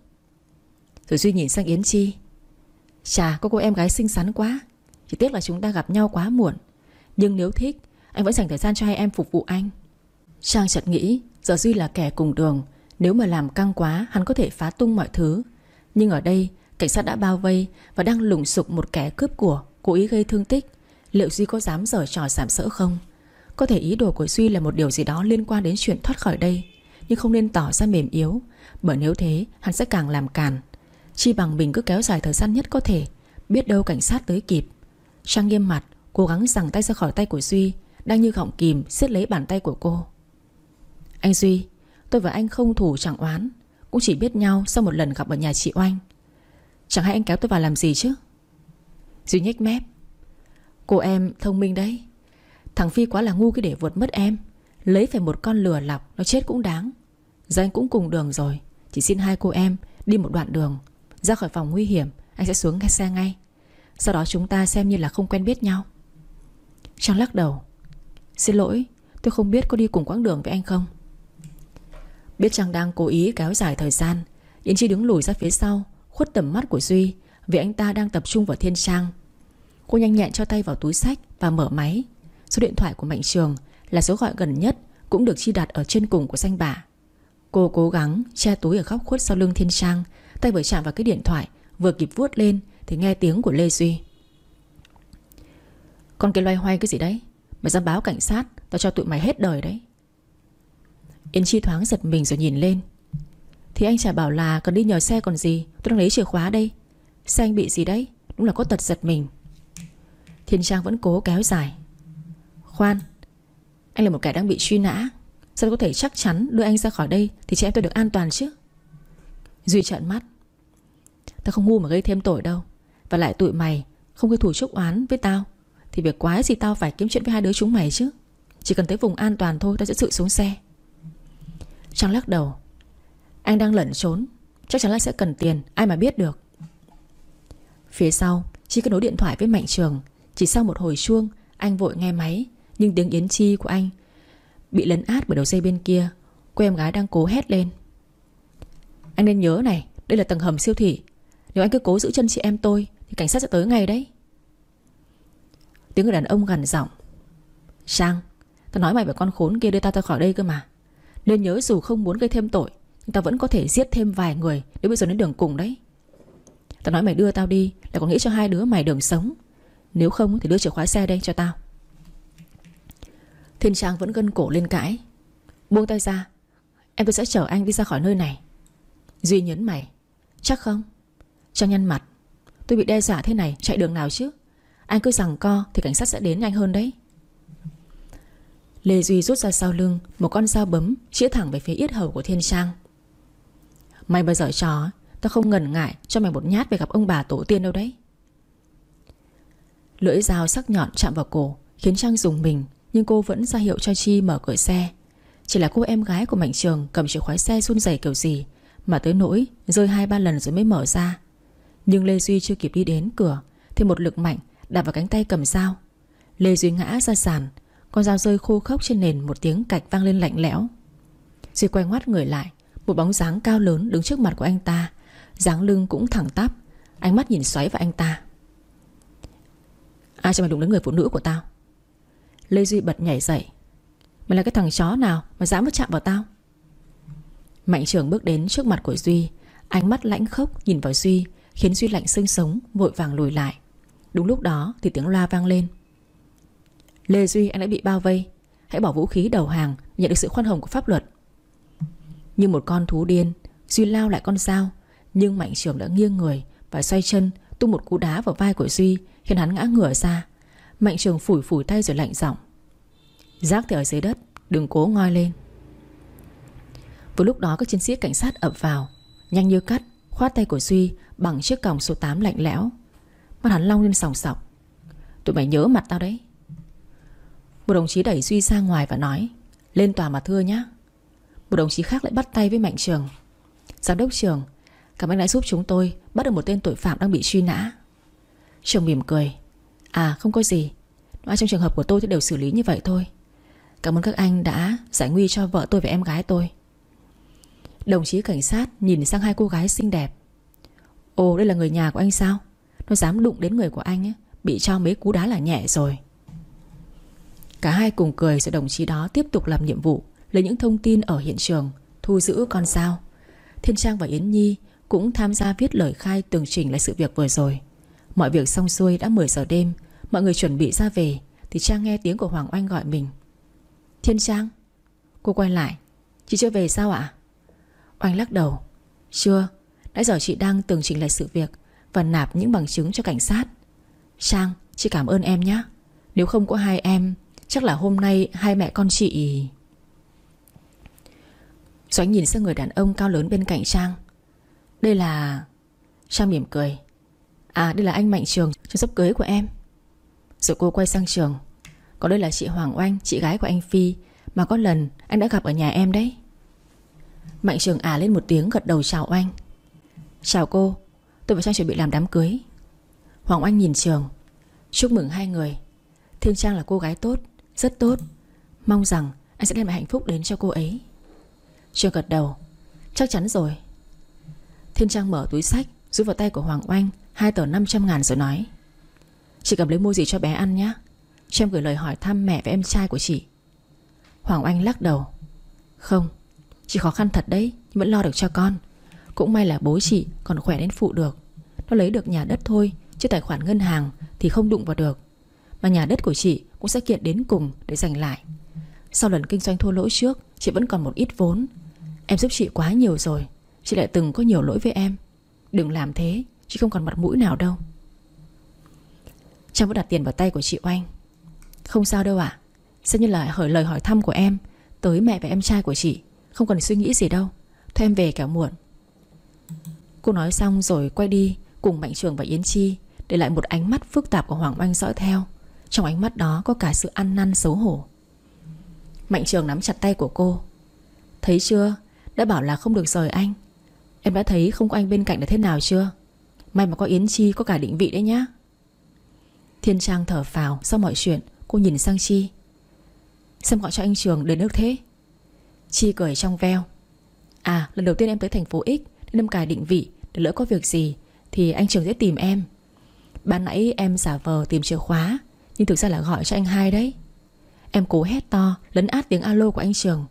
Rồi Duy nhìn sang Yến Chi. Chà, có cô em gái xinh xắn quá, Chỉ tiếc là chúng ta gặp nhau quá muộn. Nhưng nếu thích, Anh vẫn dành thời gian cho hai em phục vụ anh. Trang chợt nghĩ, Giờ Duy là kẻ cùng đường, Nếu mà làm căng quá, Hắn có thể phá tung mọi thứ. Nhưng ở đây, Cảnh sát đã bao vây Và đang lùng sục một kẻ cướp của, Cố ý gây thương tích. Liệu Duy có dám giở trò sảm sỡ không? Có thể ý đồ của Duy là một điều gì đó liên quan đến chuyện thoát khỏi đây, Nhưng không nên tỏ ra mềm yếu, Bởi nếu thế, hắn sẽ càng làm càn. Chi bằng mình cứ kéo dài thời gian nhất có thể, Biết đâu cảnh sát tới kịp. Trang nghiêm mặt, Cố gắng giằng tay ra khỏi tay của Duy, Đang như gọng kìm siết lấy bàn tay của cô. Anh Duy, Tôi và anh không thủ chẳng oán, Cũng chỉ biết nhau sau một lần gặp ở nhà chị Oanh. Chẳng hay anh kéo tôi vào làm gì chứ? Duy nhếch mép. Cô em thông minh đấy. Thằng Phi quá là ngu cái để vượt mất em. Lấy phải một con lừa lọc, Nó chết cũng đáng. Giờ anh cũng cùng đường rồi, Chỉ xin hai cô em đi một đoạn đường. Ra khỏi phòng nguy hiểm, Anh sẽ xuống xe ngay. Sau đó chúng ta xem như là không quen biết nhau. Trang lắc đầu. Xin lỗi, Tôi không biết có đi cùng quãng đường với anh không. Biết Trang đang cố ý kéo dài thời gian, Yến Chi đứng lùi ra phía sau, Khuất tầm mắt của Duy, Vì anh ta đang tập trung vào Thiên Trang. Cô nhanh nhẹn cho tay vào túi sách Và mở máy. Số điện thoại của Mạnh Trường Là số gọi gần nhất Cũng được chi đặt ở trên cùng của danh bạ Cô cố gắng che túi ở góc khuất sau lưng Thiên Trang, Tay vừa chạm vào cái điện thoại, Vừa kịp vuốt lên Thì nghe tiếng của Lê Duy. Con cái loay hoay cái gì đấy? Mày dám báo cảnh sát, Tao cho tụi mày hết đời đấy. Yên Chi thoáng giật mình rồi nhìn lên. Thì anh chả bảo là cần đi nhờ xe còn gì, Tôi đang lấy chìa khóa đây. Xe anh bị gì đấy, Đúng là có tật giật mình. Thiên Trang vẫn cố kéo dài. Khoan, Anh là một kẻ đang bị truy nã. Sao có thể chắc chắn đưa anh ra khỏi đây Thì chị em tôi được an toàn chứ? Duy trợn mắt. Tao không ngu mà gây thêm tội đâu. Và lại tụi mày không gây thủ chúc oán với tao, Thì việc quái gì tao phải kiếm chuyện với hai đứa chúng mày chứ? Chỉ cần tới vùng an toàn thôi, Tao sẽ sự xuống xe. Trang lắc đầu. Anh đang lẩn trốn. Chắc chắn là sẽ cần tiền, Ai mà biết được. Phía sau, Chi kết nối điện thoại với Mạnh Trường. Chỉ sau một hồi chuông, Anh vội nghe máy, Nhưng tiếng Yến Chi của anh Bị lấn át bởi đầu dây bên kia. Cô em gái đang cố hét lên. Anh nên nhớ này, Đây là tầng hầm siêu thị. Nếu anh cứ cố giữ chân chị em tôi, Thì cảnh sát sẽ tới ngay đấy. Tiếng người đàn ông gằn giọng. Sang, Tao nói mày với con khốn kia đưa tao ra khỏi đây cơ mà. Nên nhớ dù không muốn gây thêm tội Nhưng tao vẫn có thể giết thêm vài người Nếu bây giờ đến đường cùng đấy. Tao nói mày đưa tao đi Là có nghĩ cho hai đứa mày đường sống. Nếu không thì đưa chìa khóa xe đây cho tao. Thiên Trang vẫn gân cổ lên cãi. Buông tay ra, Em tôi sẽ chở anh đi ra khỏi nơi này. Duy nhấn mày, Chắc không? Trang nhăn mặt, Tôi bị đe dọa thế này, chạy đường nào chứ? Anh cứ rằng co thì cảnh sát sẽ đến nhanh hơn đấy. Lê Duy rút ra sau lưng, Một con dao bấm, Chĩa thẳng về phía yết hầu của Thiên Trang. Mày bây giờ trò Tao không ngần ngại cho mày một nhát về gặp ông bà tổ tiên đâu đấy. Lưỡi dao sắc nhọn chạm vào cổ, Khiến Trang dùng mình, Nhưng cô vẫn ra hiệu cho Chi mở cửa xe. Chỉ là cô em gái của Mạnh Trường Cầm chìa khóa xe run rẩy kiểu gì, Mà tới nỗi rơi hai ba lần rồi mới mở ra. Nhưng Lê Duy chưa kịp đi đến cửa, Thì một lực mạnh đạp vào cánh tay cầm dao. Lê Duy ngã ra sàn con dao rơi khô khốc trên nền Một tiếng cạch vang lên lạnh lẽo. Duy quay ngoắt người lại, Một bóng dáng cao lớn đứng trước mặt của anh ta. Dáng lưng cũng thẳng tắp, Ánh mắt nhìn xoáy vào anh ta. Ai cho mày đụng đến người phụ nữ của tao? Lê Duy bật nhảy dậy. Mày là cái thằng chó nào Mà dám mất chạm vào tao? Mạnh trưởng bước đến trước mặt của Duy, Ánh mắt lãnh khốc nhìn vào Duy, Khiến Duy lạnh sưng sống, vội vàng lùi lại. Đúng lúc đó thì tiếng loa vang lên. Lê Duy, anh đã bị bao vây. Hãy bỏ vũ khí đầu hàng, Nhận được sự khoan hồng của pháp luật. Như một con thú điên, Duy lao lại con dao, Nhưng Mạnh Trường đã nghiêng người Và xoay chân, tung một cú đá vào vai của Duy, Khiến hắn ngã ngửa ra. Mạnh Trường phủi phủi tay rồi lạnh giọng. Rác thì ở dưới đất, Đừng cố ngoi lên. Vừa lúc đó, các chiến sĩ cảnh sát ập vào, Nhanh như cắt, Khoát tay của Duy bằng chiếc còng số 8 lạnh lẽo. Mắt hắn long lên sòng sọc. Tụi mày nhớ mặt tao đấy. Một đồng chí đẩy Duy ra ngoài và nói Lên tòa mà thưa nhé Một đồng chí khác lại bắt tay với Mạnh Trường. Giám đốc trường Cảm ơn đã giúp chúng tôi Bắt được một tên tội phạm đang bị truy nã. Trường mỉm cười À không có gì. Nói trong trường hợp của tôi thì đều xử lý như vậy thôi. Cảm ơn các anh đã giải nguy cho vợ tôi và em gái tôi. Đồng chí cảnh sát nhìn sang hai cô gái xinh đẹp. Ồ đây là người nhà của anh sao? Nó dám đụng đến người của anh ấy, Bị cho mấy cú đá là nhẹ rồi. Cả hai cùng cười Rồi đồng chí đó tiếp tục làm nhiệm vụ, Lấy những thông tin ở hiện trường, Thu giữ con dao. Thiên Trang và Yến Nhi cũng tham gia viết lời khai tường trình lại sự việc vừa rồi. Mọi việc xong xuôi đã 10 giờ đêm, Mọi người chuẩn bị ra về Thì Trang nghe tiếng của Hoàng Oanh gọi mình. Thiên Trang, Cô quay lại, Chị chưa về sao ạ? Oanh lắc đầu. Chưa, Nãy giờ chị đang tường trình lại sự việc Và nạp những bằng chứng cho cảnh sát. Trang, Chị cảm ơn em nhé. Nếu không có hai em Chắc là hôm nay hai mẹ con chị Doãn nhìn sang người đàn ông cao lớn bên cạnh Trang. Đây là Trang mỉm cười. À đây là anh Mạnh Trường Cho sắp cưới của em. Rồi cô quay sang Trường. Còn đây là chị Hoàng Oanh, Chị gái của anh Phi, Mà có lần anh đã gặp ở nhà em đấy. Mạnh Trường à lên một tiếng gật đầu chào Oanh. Chào cô, Tôi và Trang chuẩn bị làm đám cưới. Hoàng Oanh nhìn Trường. Chúc mừng hai người. Thiên Trang là cô gái tốt. Rất tốt. Mong rằng anh sẽ đem lại hạnh phúc đến cho cô ấy. Trường gật đầu. Chắc chắn rồi. Thiên Trang mở túi sách, Rút vào tay của Hoàng Oanh, Hai tờ 500 ngàn rồi nói. Chị cầm lấy mua gì cho bé ăn nhé Cho em gửi lời hỏi thăm mẹ và em trai của chị. Hoàng Oanh lắc đầu. Không, Chị khó khăn thật đấy, Nhưng vẫn lo được cho con. Cũng may là bố chị còn khỏe đến phụ được. Nó lấy được nhà đất thôi, Chứ tài khoản ngân hàng thì không đụng vào được. Mà nhà đất của chị cũng sẽ kiện đến cùng để giành lại. Sau lần kinh doanh thua lỗ trước, Chị vẫn còn một ít vốn. Em giúp chị quá nhiều rồi, Chị lại từng có nhiều lỗi với em. Đừng làm thế, Chị không còn mặt mũi nào đâu. Trang vẫn đặt tiền vào tay của chị Oanh. Không sao đâu ạ. Xem như là hỏi lời hỏi thăm của em, Tới mẹ và em trai của chị, Không cần suy nghĩ gì đâu. Thôi em về kẻo muộn. Cô nói xong rồi quay đi Cùng Mạnh Trường và Yến Chi, Để lại một ánh mắt phức tạp của Hoàng Oanh dõi theo. Trong ánh mắt đó có cả sự ăn năn xấu hổ. Mạnh Trường nắm chặt tay của cô. Thấy chưa? Đã bảo là không được rời anh. Em đã thấy không có anh bên cạnh là thế nào chưa? May mà có Yến Chi, có cả định vị đấy nhá. Thiên Trang thở phào Sau mọi chuyện, cô nhìn sang Chi. Xem gọi cho anh Trường đến nước thế. Chi cười trong veo. À lần đầu tiên em tới thành phố X Nên em cài định vị, Để lỡ có việc gì Thì anh Trường sẽ tìm em. Ban nãy em giả vờ tìm chìa khóa. Nhưng thực ra là gọi cho anh hai đấy. Em cố hét to, Lấn át tiếng alo của anh Trường.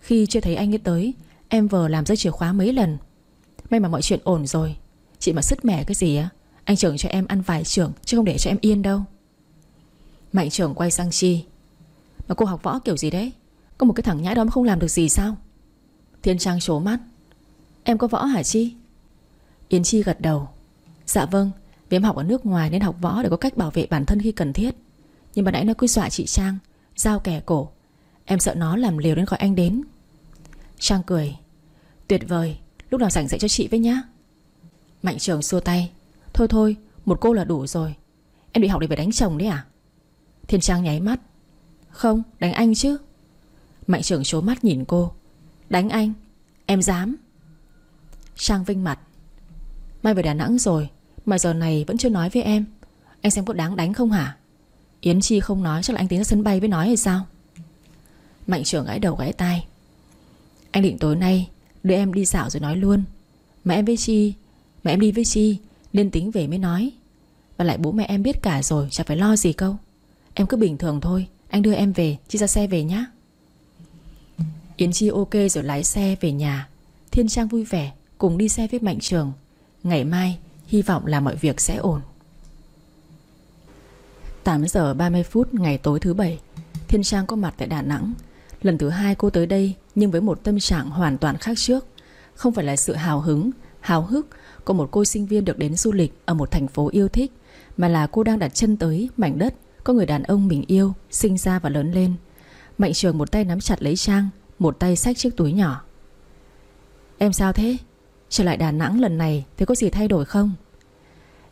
Khi chưa thấy anh ấy tới, Em vờ làm rơi chìa khóa mấy lần. May mà mọi chuyện ổn rồi. Chị mà sứt mẻ cái gì á? Anh trường cho em ăn vài trưởng, Chứ không để cho em yên đâu. Mạnh trường quay sang Chi. Mà cô học võ kiểu gì đấy? Có một cái thằng nhãi đó mà không làm được gì sao? Thiên Trang trố mắt. Em có võ hả Chi? Yến Chi gật đầu. Dạ vâng vì em học ở nước ngoài nên học võ để có cách bảo vệ bản thân khi cần thiết. Nhưng mà nãy nó cứ dọa chị Trang, Giao kẻ cổ. Em sợ nó làm liều đến gọi anh đến. Trang cười. Tuyệt vời, Lúc nào rảnh dạy cho chị với nhá. Mạnh trường xua tay. Thôi thôi, một cô là đủ rồi. Em đi học để phải đánh chồng đấy à? Thiên Trang nháy mắt. Không, đánh anh chứ. Mạnh trường trố mắt nhìn cô. Đánh anh, Em dám. Trang vinh mặt. Mai về Đà Nẵng rồi. Mà giờ này vẫn chưa nói với em. Anh xem có đáng đánh không hả? Yến Chi không nói, chắc là anh tính ra sân bay với nói hay sao? Mạnh trưởng gãi đầu gãi tai. Anh định tối nay Đưa em đi dạo rồi nói luôn. Mà em với Chi, Mà em đi với Chi, Nên tính về mới nói. Và lại bố mẹ em biết cả rồi Chẳng phải lo gì câu. Em cứ bình thường thôi, Anh đưa em về, Chi ra xe về nhá. Yến Chi ok rồi lái xe về nhà. Thiên Trang vui vẻ, Cùng đi xe với Mạnh Trường Ngày mai hy vọng là mọi việc sẽ ổn. 8 giờ 30 phút ngày tối thứ bảy Thiên Trang có mặt tại Đà Nẵng. Lần thứ hai cô tới đây Nhưng với một tâm trạng hoàn toàn khác trước. Không phải là sự hào hứng, hào hức Của một cô sinh viên được đến du lịch Ở một thành phố yêu thích Mà là cô đang đặt chân tới mảnh đất Có người đàn ông mình yêu Sinh ra và lớn lên. Mạnh trường một tay nắm chặt lấy Trang Một tay xách chiếc túi nhỏ. Em sao thế? Trở lại Đà Nẵng lần này Thì có gì thay đổi không?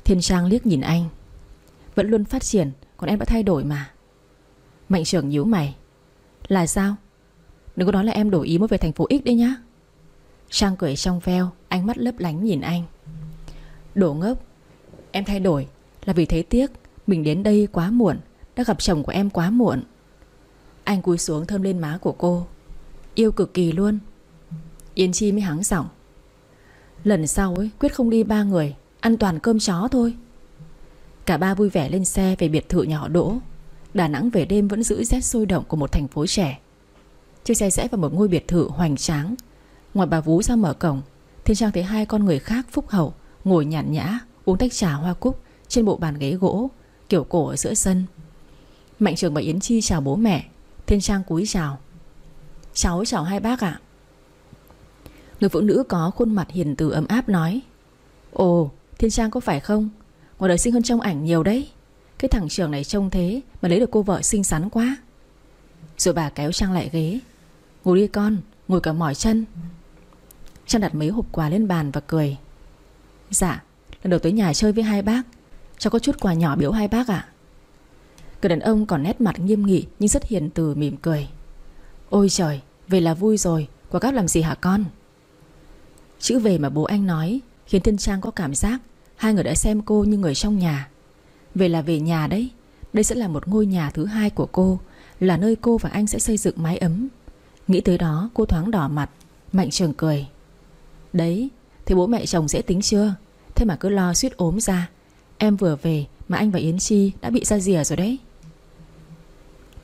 Thiên Trang liếc nhìn anh. Vẫn luôn phát triển, Còn em đã thay đổi mà. Mạnh trưởng nhíu mày. Là sao? Đừng có nói là em đổi ý mới về thành phố X đấy nhá. Trang cười trong veo, Ánh mắt lấp lánh nhìn anh. Đổ ngốc, Em thay đổi là vì thấy tiếc Mình đến đây quá muộn, Đã gặp chồng của em quá muộn. Anh cúi xuống thơm lên má của cô. Yêu cực kỳ luôn. Yên Chi mới hắng giọng. Lần sau ấy, Quyết không đi ba người, Ăn toàn cơm chó thôi. Cả ba vui vẻ lên xe về biệt thự nhỏ đỗ. Đà Nẵng về đêm vẫn giữ rét sôi động của một thành phố trẻ. Chiếc xe rẽ vào một ngôi biệt thự hoành tráng. Ngoài bà Vú ra mở cổng, Thiên Trang thấy hai con người khác phúc hậu, Ngồi nhàn nhã, uống tách trà hoa cúc Trên bộ bàn ghế gỗ, Kiểu cổ ở giữa sân. Mạnh trường và Yến Chi chào bố mẹ, Thiên Trang cúi chào. Cháu chào hai bác ạ. Người phụ nữ có khuôn mặt hiền từ ấm áp nói, Ồ, Thiên Trang có phải không? Ngoài đời xinh hơn trong ảnh nhiều đấy. Cái thằng trường này trông thế Mà lấy được cô vợ xinh xắn quá. Rồi bà kéo Trang lại ghế Ngồi đi con, Ngồi cả mỏi chân. Trang đặt mấy hộp quà lên bàn và cười Dạ Lần đầu tới nhà chơi với hai bác. Cháu có chút quà nhỏ biểu hai bác ạ. Người đàn ông còn nét mặt nghiêm nghị Nhưng rất hiền từ mỉm cười, Ôi trời, Về là vui rồi Quà cáp làm gì hả con? Chữ về mà bố anh nói, Khiến Thiên Trang có cảm giác Hai người đã xem cô như người trong nhà. Về là về nhà đấy, Đây sẽ là một ngôi nhà thứ hai của cô, Là nơi cô và anh sẽ xây dựng mái ấm. Nghĩ tới đó, cô thoáng đỏ mặt, Mạnh trường cười. Đấy, Thế bố mẹ chồng dễ tính chưa? Thế mà cứ lo suýt ốm ra. Em vừa về mà anh và Yến Chi đã bị ra rìa rồi đấy.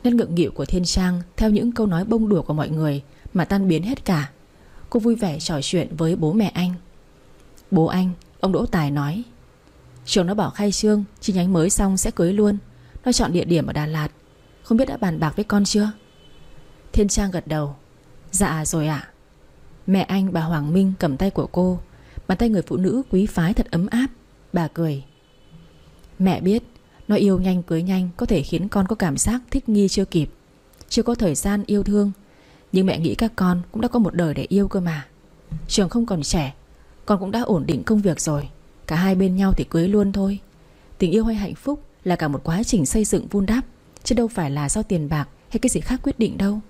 Nên ngượng nghịu của Thiên Trang Theo những câu nói bông đùa của mọi người Mà tan biến hết cả. Cô vui vẻ trò chuyện với bố mẹ anh. Bố anh, Ông Đỗ Tài nói, Trường nó bảo khai trương, Chi nhánh mới xong sẽ cưới luôn. Nó chọn địa điểm ở Đà Lạt. Không biết đã bàn bạc với con chưa? Thiên Trang gật đầu Dạ rồi ạ. Mẹ anh, bà Hoàng Minh cầm tay của cô, Bàn tay người phụ nữ quý phái thật ấm áp. Bà cười, Mẹ biết, Nó yêu nhanh cưới nhanh Có thể khiến con có cảm giác thích nghi chưa kịp. Chưa có thời gian yêu thương nhưng mẹ nghĩ các con cũng đã có một đời để yêu cơ mà. Trường không còn trẻ, Con cũng đã ổn định công việc rồi. Cả hai bên nhau thì cưới luôn thôi. Tình yêu hay hạnh phúc là cả một quá trình xây dựng vun đắp, Chứ đâu phải là do tiền bạc Hay cái gì khác quyết định đâu.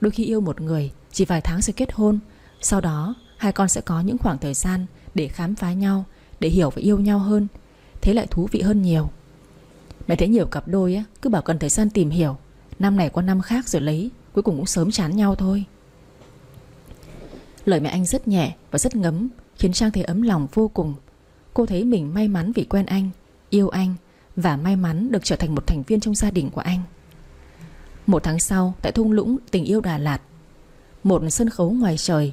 Đôi khi yêu một người, Chỉ vài tháng sẽ kết hôn. Sau đó, hai con sẽ có những khoảng thời gian Để khám phá nhau, Để hiểu và yêu nhau hơn. Thế lại thú vị hơn nhiều. Mẹ thấy nhiều cặp đôi á, Cứ bảo cần thời gian tìm hiểu. Năm này qua năm khác rồi lấy. Cuối cùng cũng sớm chán nhau thôi. Lời mẹ anh rất nhẹ và rất ngấm Khiến Trang thấy ấm lòng vô cùng. Cô thấy mình may mắn vì quen anh Yêu anh Và may mắn được trở thành một thành viên trong gia đình của anh. Một tháng sau Tại thung lũng tình yêu Đà Lạt Một sân khấu ngoài trời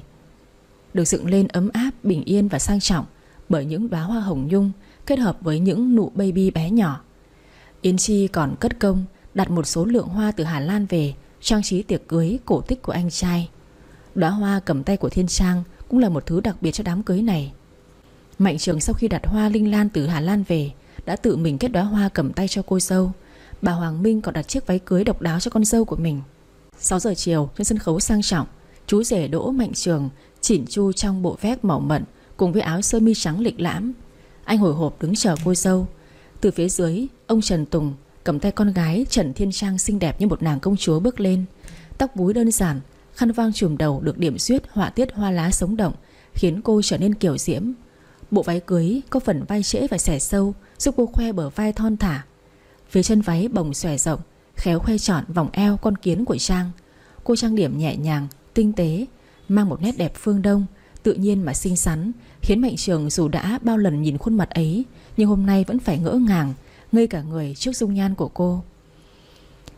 Được dựng lên ấm áp, bình yên và sang trọng Bởi những đóa hoa hồng nhung Kết hợp với những nụ baby bé nhỏ. Yến Chi còn cất công Đặt một số lượng hoa từ Hà Lan về Trang trí tiệc cưới cổ tích của anh trai. Đóa hoa cầm tay của Thiên Trang Cũng là một thứ đặc biệt cho đám cưới này. Mạnh trường sau khi đặt hoa linh lan từ Hà Lan về, Đã tự mình kết đóa hoa cầm tay cho cô dâu. Bà Hoàng Minh còn đặt chiếc váy cưới độc đáo cho con dâu của mình. 6 giờ chiều, trên sân khấu sang trọng, Chú rể Đỗ Mạnh Trường Chỉn chu trong bộ vest màu mận Cùng với áo sơ mi trắng lịch lãm. Anh hồi hộp đứng chờ cô dâu. Từ phía dưới, Ông Trần Tùng cầm tay con gái Trần Thiên Trang xinh đẹp như một nàng công chúa bước lên. Tóc búi đơn giản Khăn vang trùm đầu được điểm xuyết họa tiết hoa lá sống động Khiến cô trở nên kiểu diễm. Bộ váy cưới có phần vai trễ và xẻ sâu Giúp cô khoe bờ vai thon thả. Phía chân váy bồng xòe rộng Khéo khoe trọn vòng eo con kiến của Trang. Cô trang điểm nhẹ nhàng, tinh tế Mang một nét đẹp phương đông Tự nhiên mà xinh xắn Khiến Mạnh Trường dù đã bao lần nhìn khuôn mặt ấy Nhưng hôm nay vẫn phải ngỡ ngàng Ngây cả người trước dung nhan của cô.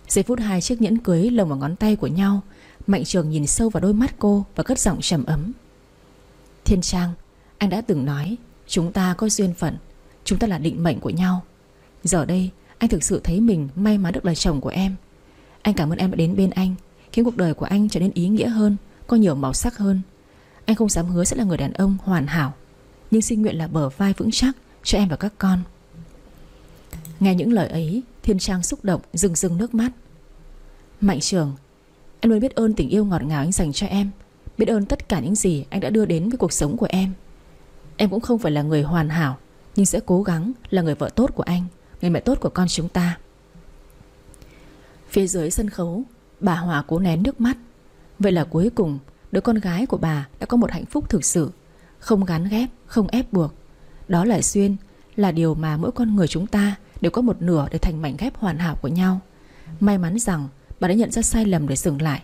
Giây phút hai chiếc nhẫn cưới lồng vào ngón tay của nhau, Mạnh Trường nhìn sâu vào đôi mắt cô Và cất giọng trầm ấm. Thiên Trang, Anh đã từng nói, Chúng ta có duyên phận, Chúng ta là định mệnh của nhau. Giờ đây, Anh thực sự thấy mình may mắn được là chồng của em. Anh cảm ơn em đã đến bên anh, Khiến cuộc đời của anh trở nên ý nghĩa hơn, Có nhiều màu sắc hơn. Anh không dám hứa sẽ là người đàn ông hoàn hảo, Nhưng xin nguyện là bờ vai vững chắc Cho em và các con. Nghe những lời ấy Thiên Trang xúc động rưng rưng nước mắt. Mạnh trường Em luôn biết ơn tình yêu ngọt ngào anh dành cho em. Biết ơn tất cả những gì anh đã đưa đến với cuộc sống của em. Em cũng không phải là người hoàn hảo Nhưng sẽ cố gắng là người vợ tốt của anh Người mẹ tốt của con chúng ta. Phía dưới sân khấu Bà Hòa cố nén nước mắt. Vậy là cuối cùng Đứa con gái của bà đã có một hạnh phúc thực sự Không gắn ghép, không ép buộc. Đó là duyên Là điều mà mỗi con người chúng ta Đều có một nửa để thành mảnh ghép hoàn hảo của nhau. May mắn rằng bà đã nhận ra sai lầm để dừng lại.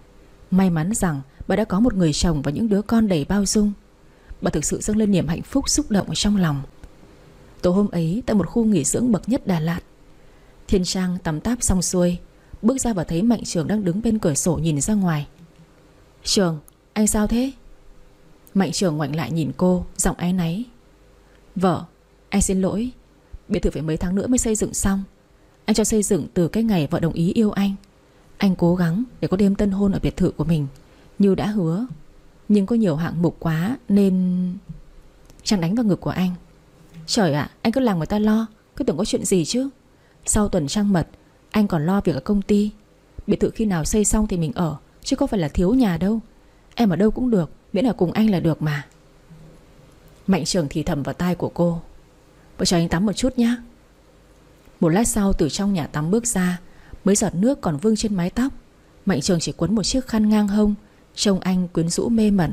May mắn rằng bà đã có một người chồng và những đứa con đầy bao dung. Bà thực sự dâng lên niềm hạnh phúc xúc động ở trong lòng. Tối hôm ấy tại một khu nghỉ dưỡng bậc nhất Đà Lạt Thiên Trang tắm táp xong xuôi Bước ra và thấy Mạnh Trường đang đứng bên cửa sổ nhìn ra ngoài. Trường, anh sao thế? Mạnh Trường ngoảnh lại nhìn cô Giọng áy náy. Vợ, anh xin lỗi. Biệt thự phải mấy tháng nữa mới xây dựng xong. Anh cho xây dựng từ cái ngày vợ đồng ý yêu anh. Anh cố gắng để có đêm tân hôn ở biệt thự của mình, Như đã hứa. Nhưng có nhiều hạng mục quá nên Trang đánh vào ngực của anh. Trời ạ, anh cứ làm người ta lo, Cứ tưởng có chuyện gì chứ. Sau tuần trăng mật, Anh còn lo việc ở công ty. Biệt thự khi nào xây xong thì mình ở, Chứ có phải là thiếu nhà đâu. Em ở đâu cũng được, Miễn là cùng anh là được mà. Mạnh trường thì thầm vào tai của cô. Vợ cho anh tắm một chút nhé Một lát sau từ trong nhà tắm bước ra Mấy giọt nước còn vương trên mái tóc. Mạnh trường chỉ quấn một chiếc khăn ngang hông, Trông anh quyến rũ mê mẩn.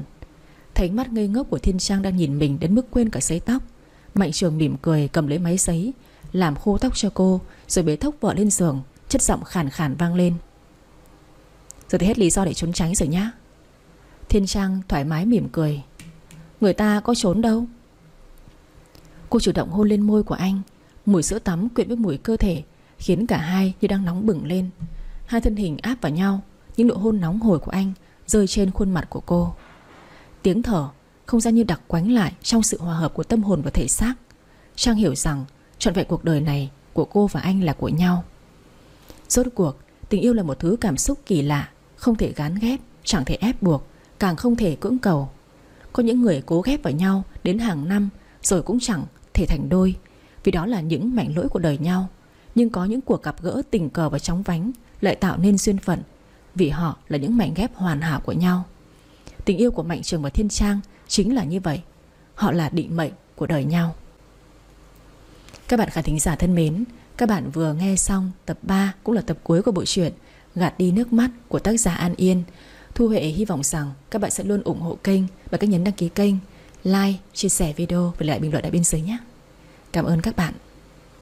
Thấy mắt ngây ngốc của Thiên Trang đang nhìn mình Đến mức quên cả sấy tóc, Mạnh trường mỉm cười cầm lấy máy sấy, Làm khô tóc cho cô, Rồi bế thốc vợ lên giường, Chất giọng khàn khàn vang lên. Giờ thì hết lý do để trốn tránh rồi nhá. Thiên Trang thoải mái mỉm cười. Người ta có trốn đâu. Cô chủ động hôn lên môi của anh. Mùi sữa tắm quyện với mùi cơ thể Khiến cả hai như đang nóng bừng lên. Hai thân hình áp vào nhau, Những nụ hôn nóng hổi của anh Rơi trên khuôn mặt của cô. Tiếng thở không gian như đặc quánh lại Trong sự hòa hợp của tâm hồn và thể xác. Trang hiểu rằng trọn vẹn cuộc đời này Của cô và anh là của nhau. Rốt cuộc, tình yêu là một thứ cảm xúc kỳ lạ, Không thể gán ghép, Chẳng thể ép buộc, Càng không thể cưỡng cầu. Có những người cố ghép vào nhau đến hàng năm Rồi cũng chẳng thể thành đôi Vì đó là những mảnh lỗi của đời nhau. Nhưng có những cuộc gặp gỡ tình cờ và chóng vánh Lại tạo nên duyên phận Vì họ là những mảnh ghép hoàn hảo của nhau. Tình yêu của Mạnh Trường và Thiên Trang Chính là như vậy. Họ là định mệnh của đời nhau. Các bạn khán thính giả thân mến Các bạn vừa nghe xong tập 3 Cũng là tập cuối của bộ truyện Gạt đi nước mắt của tác giả An Yên. Thu Huệ hy vọng rằng các bạn sẽ luôn ủng hộ kênh bằng cách nhấn đăng ký kênh Like, chia sẻ video và lại bình luận ở bên dưới nhé. Cảm ơn các bạn.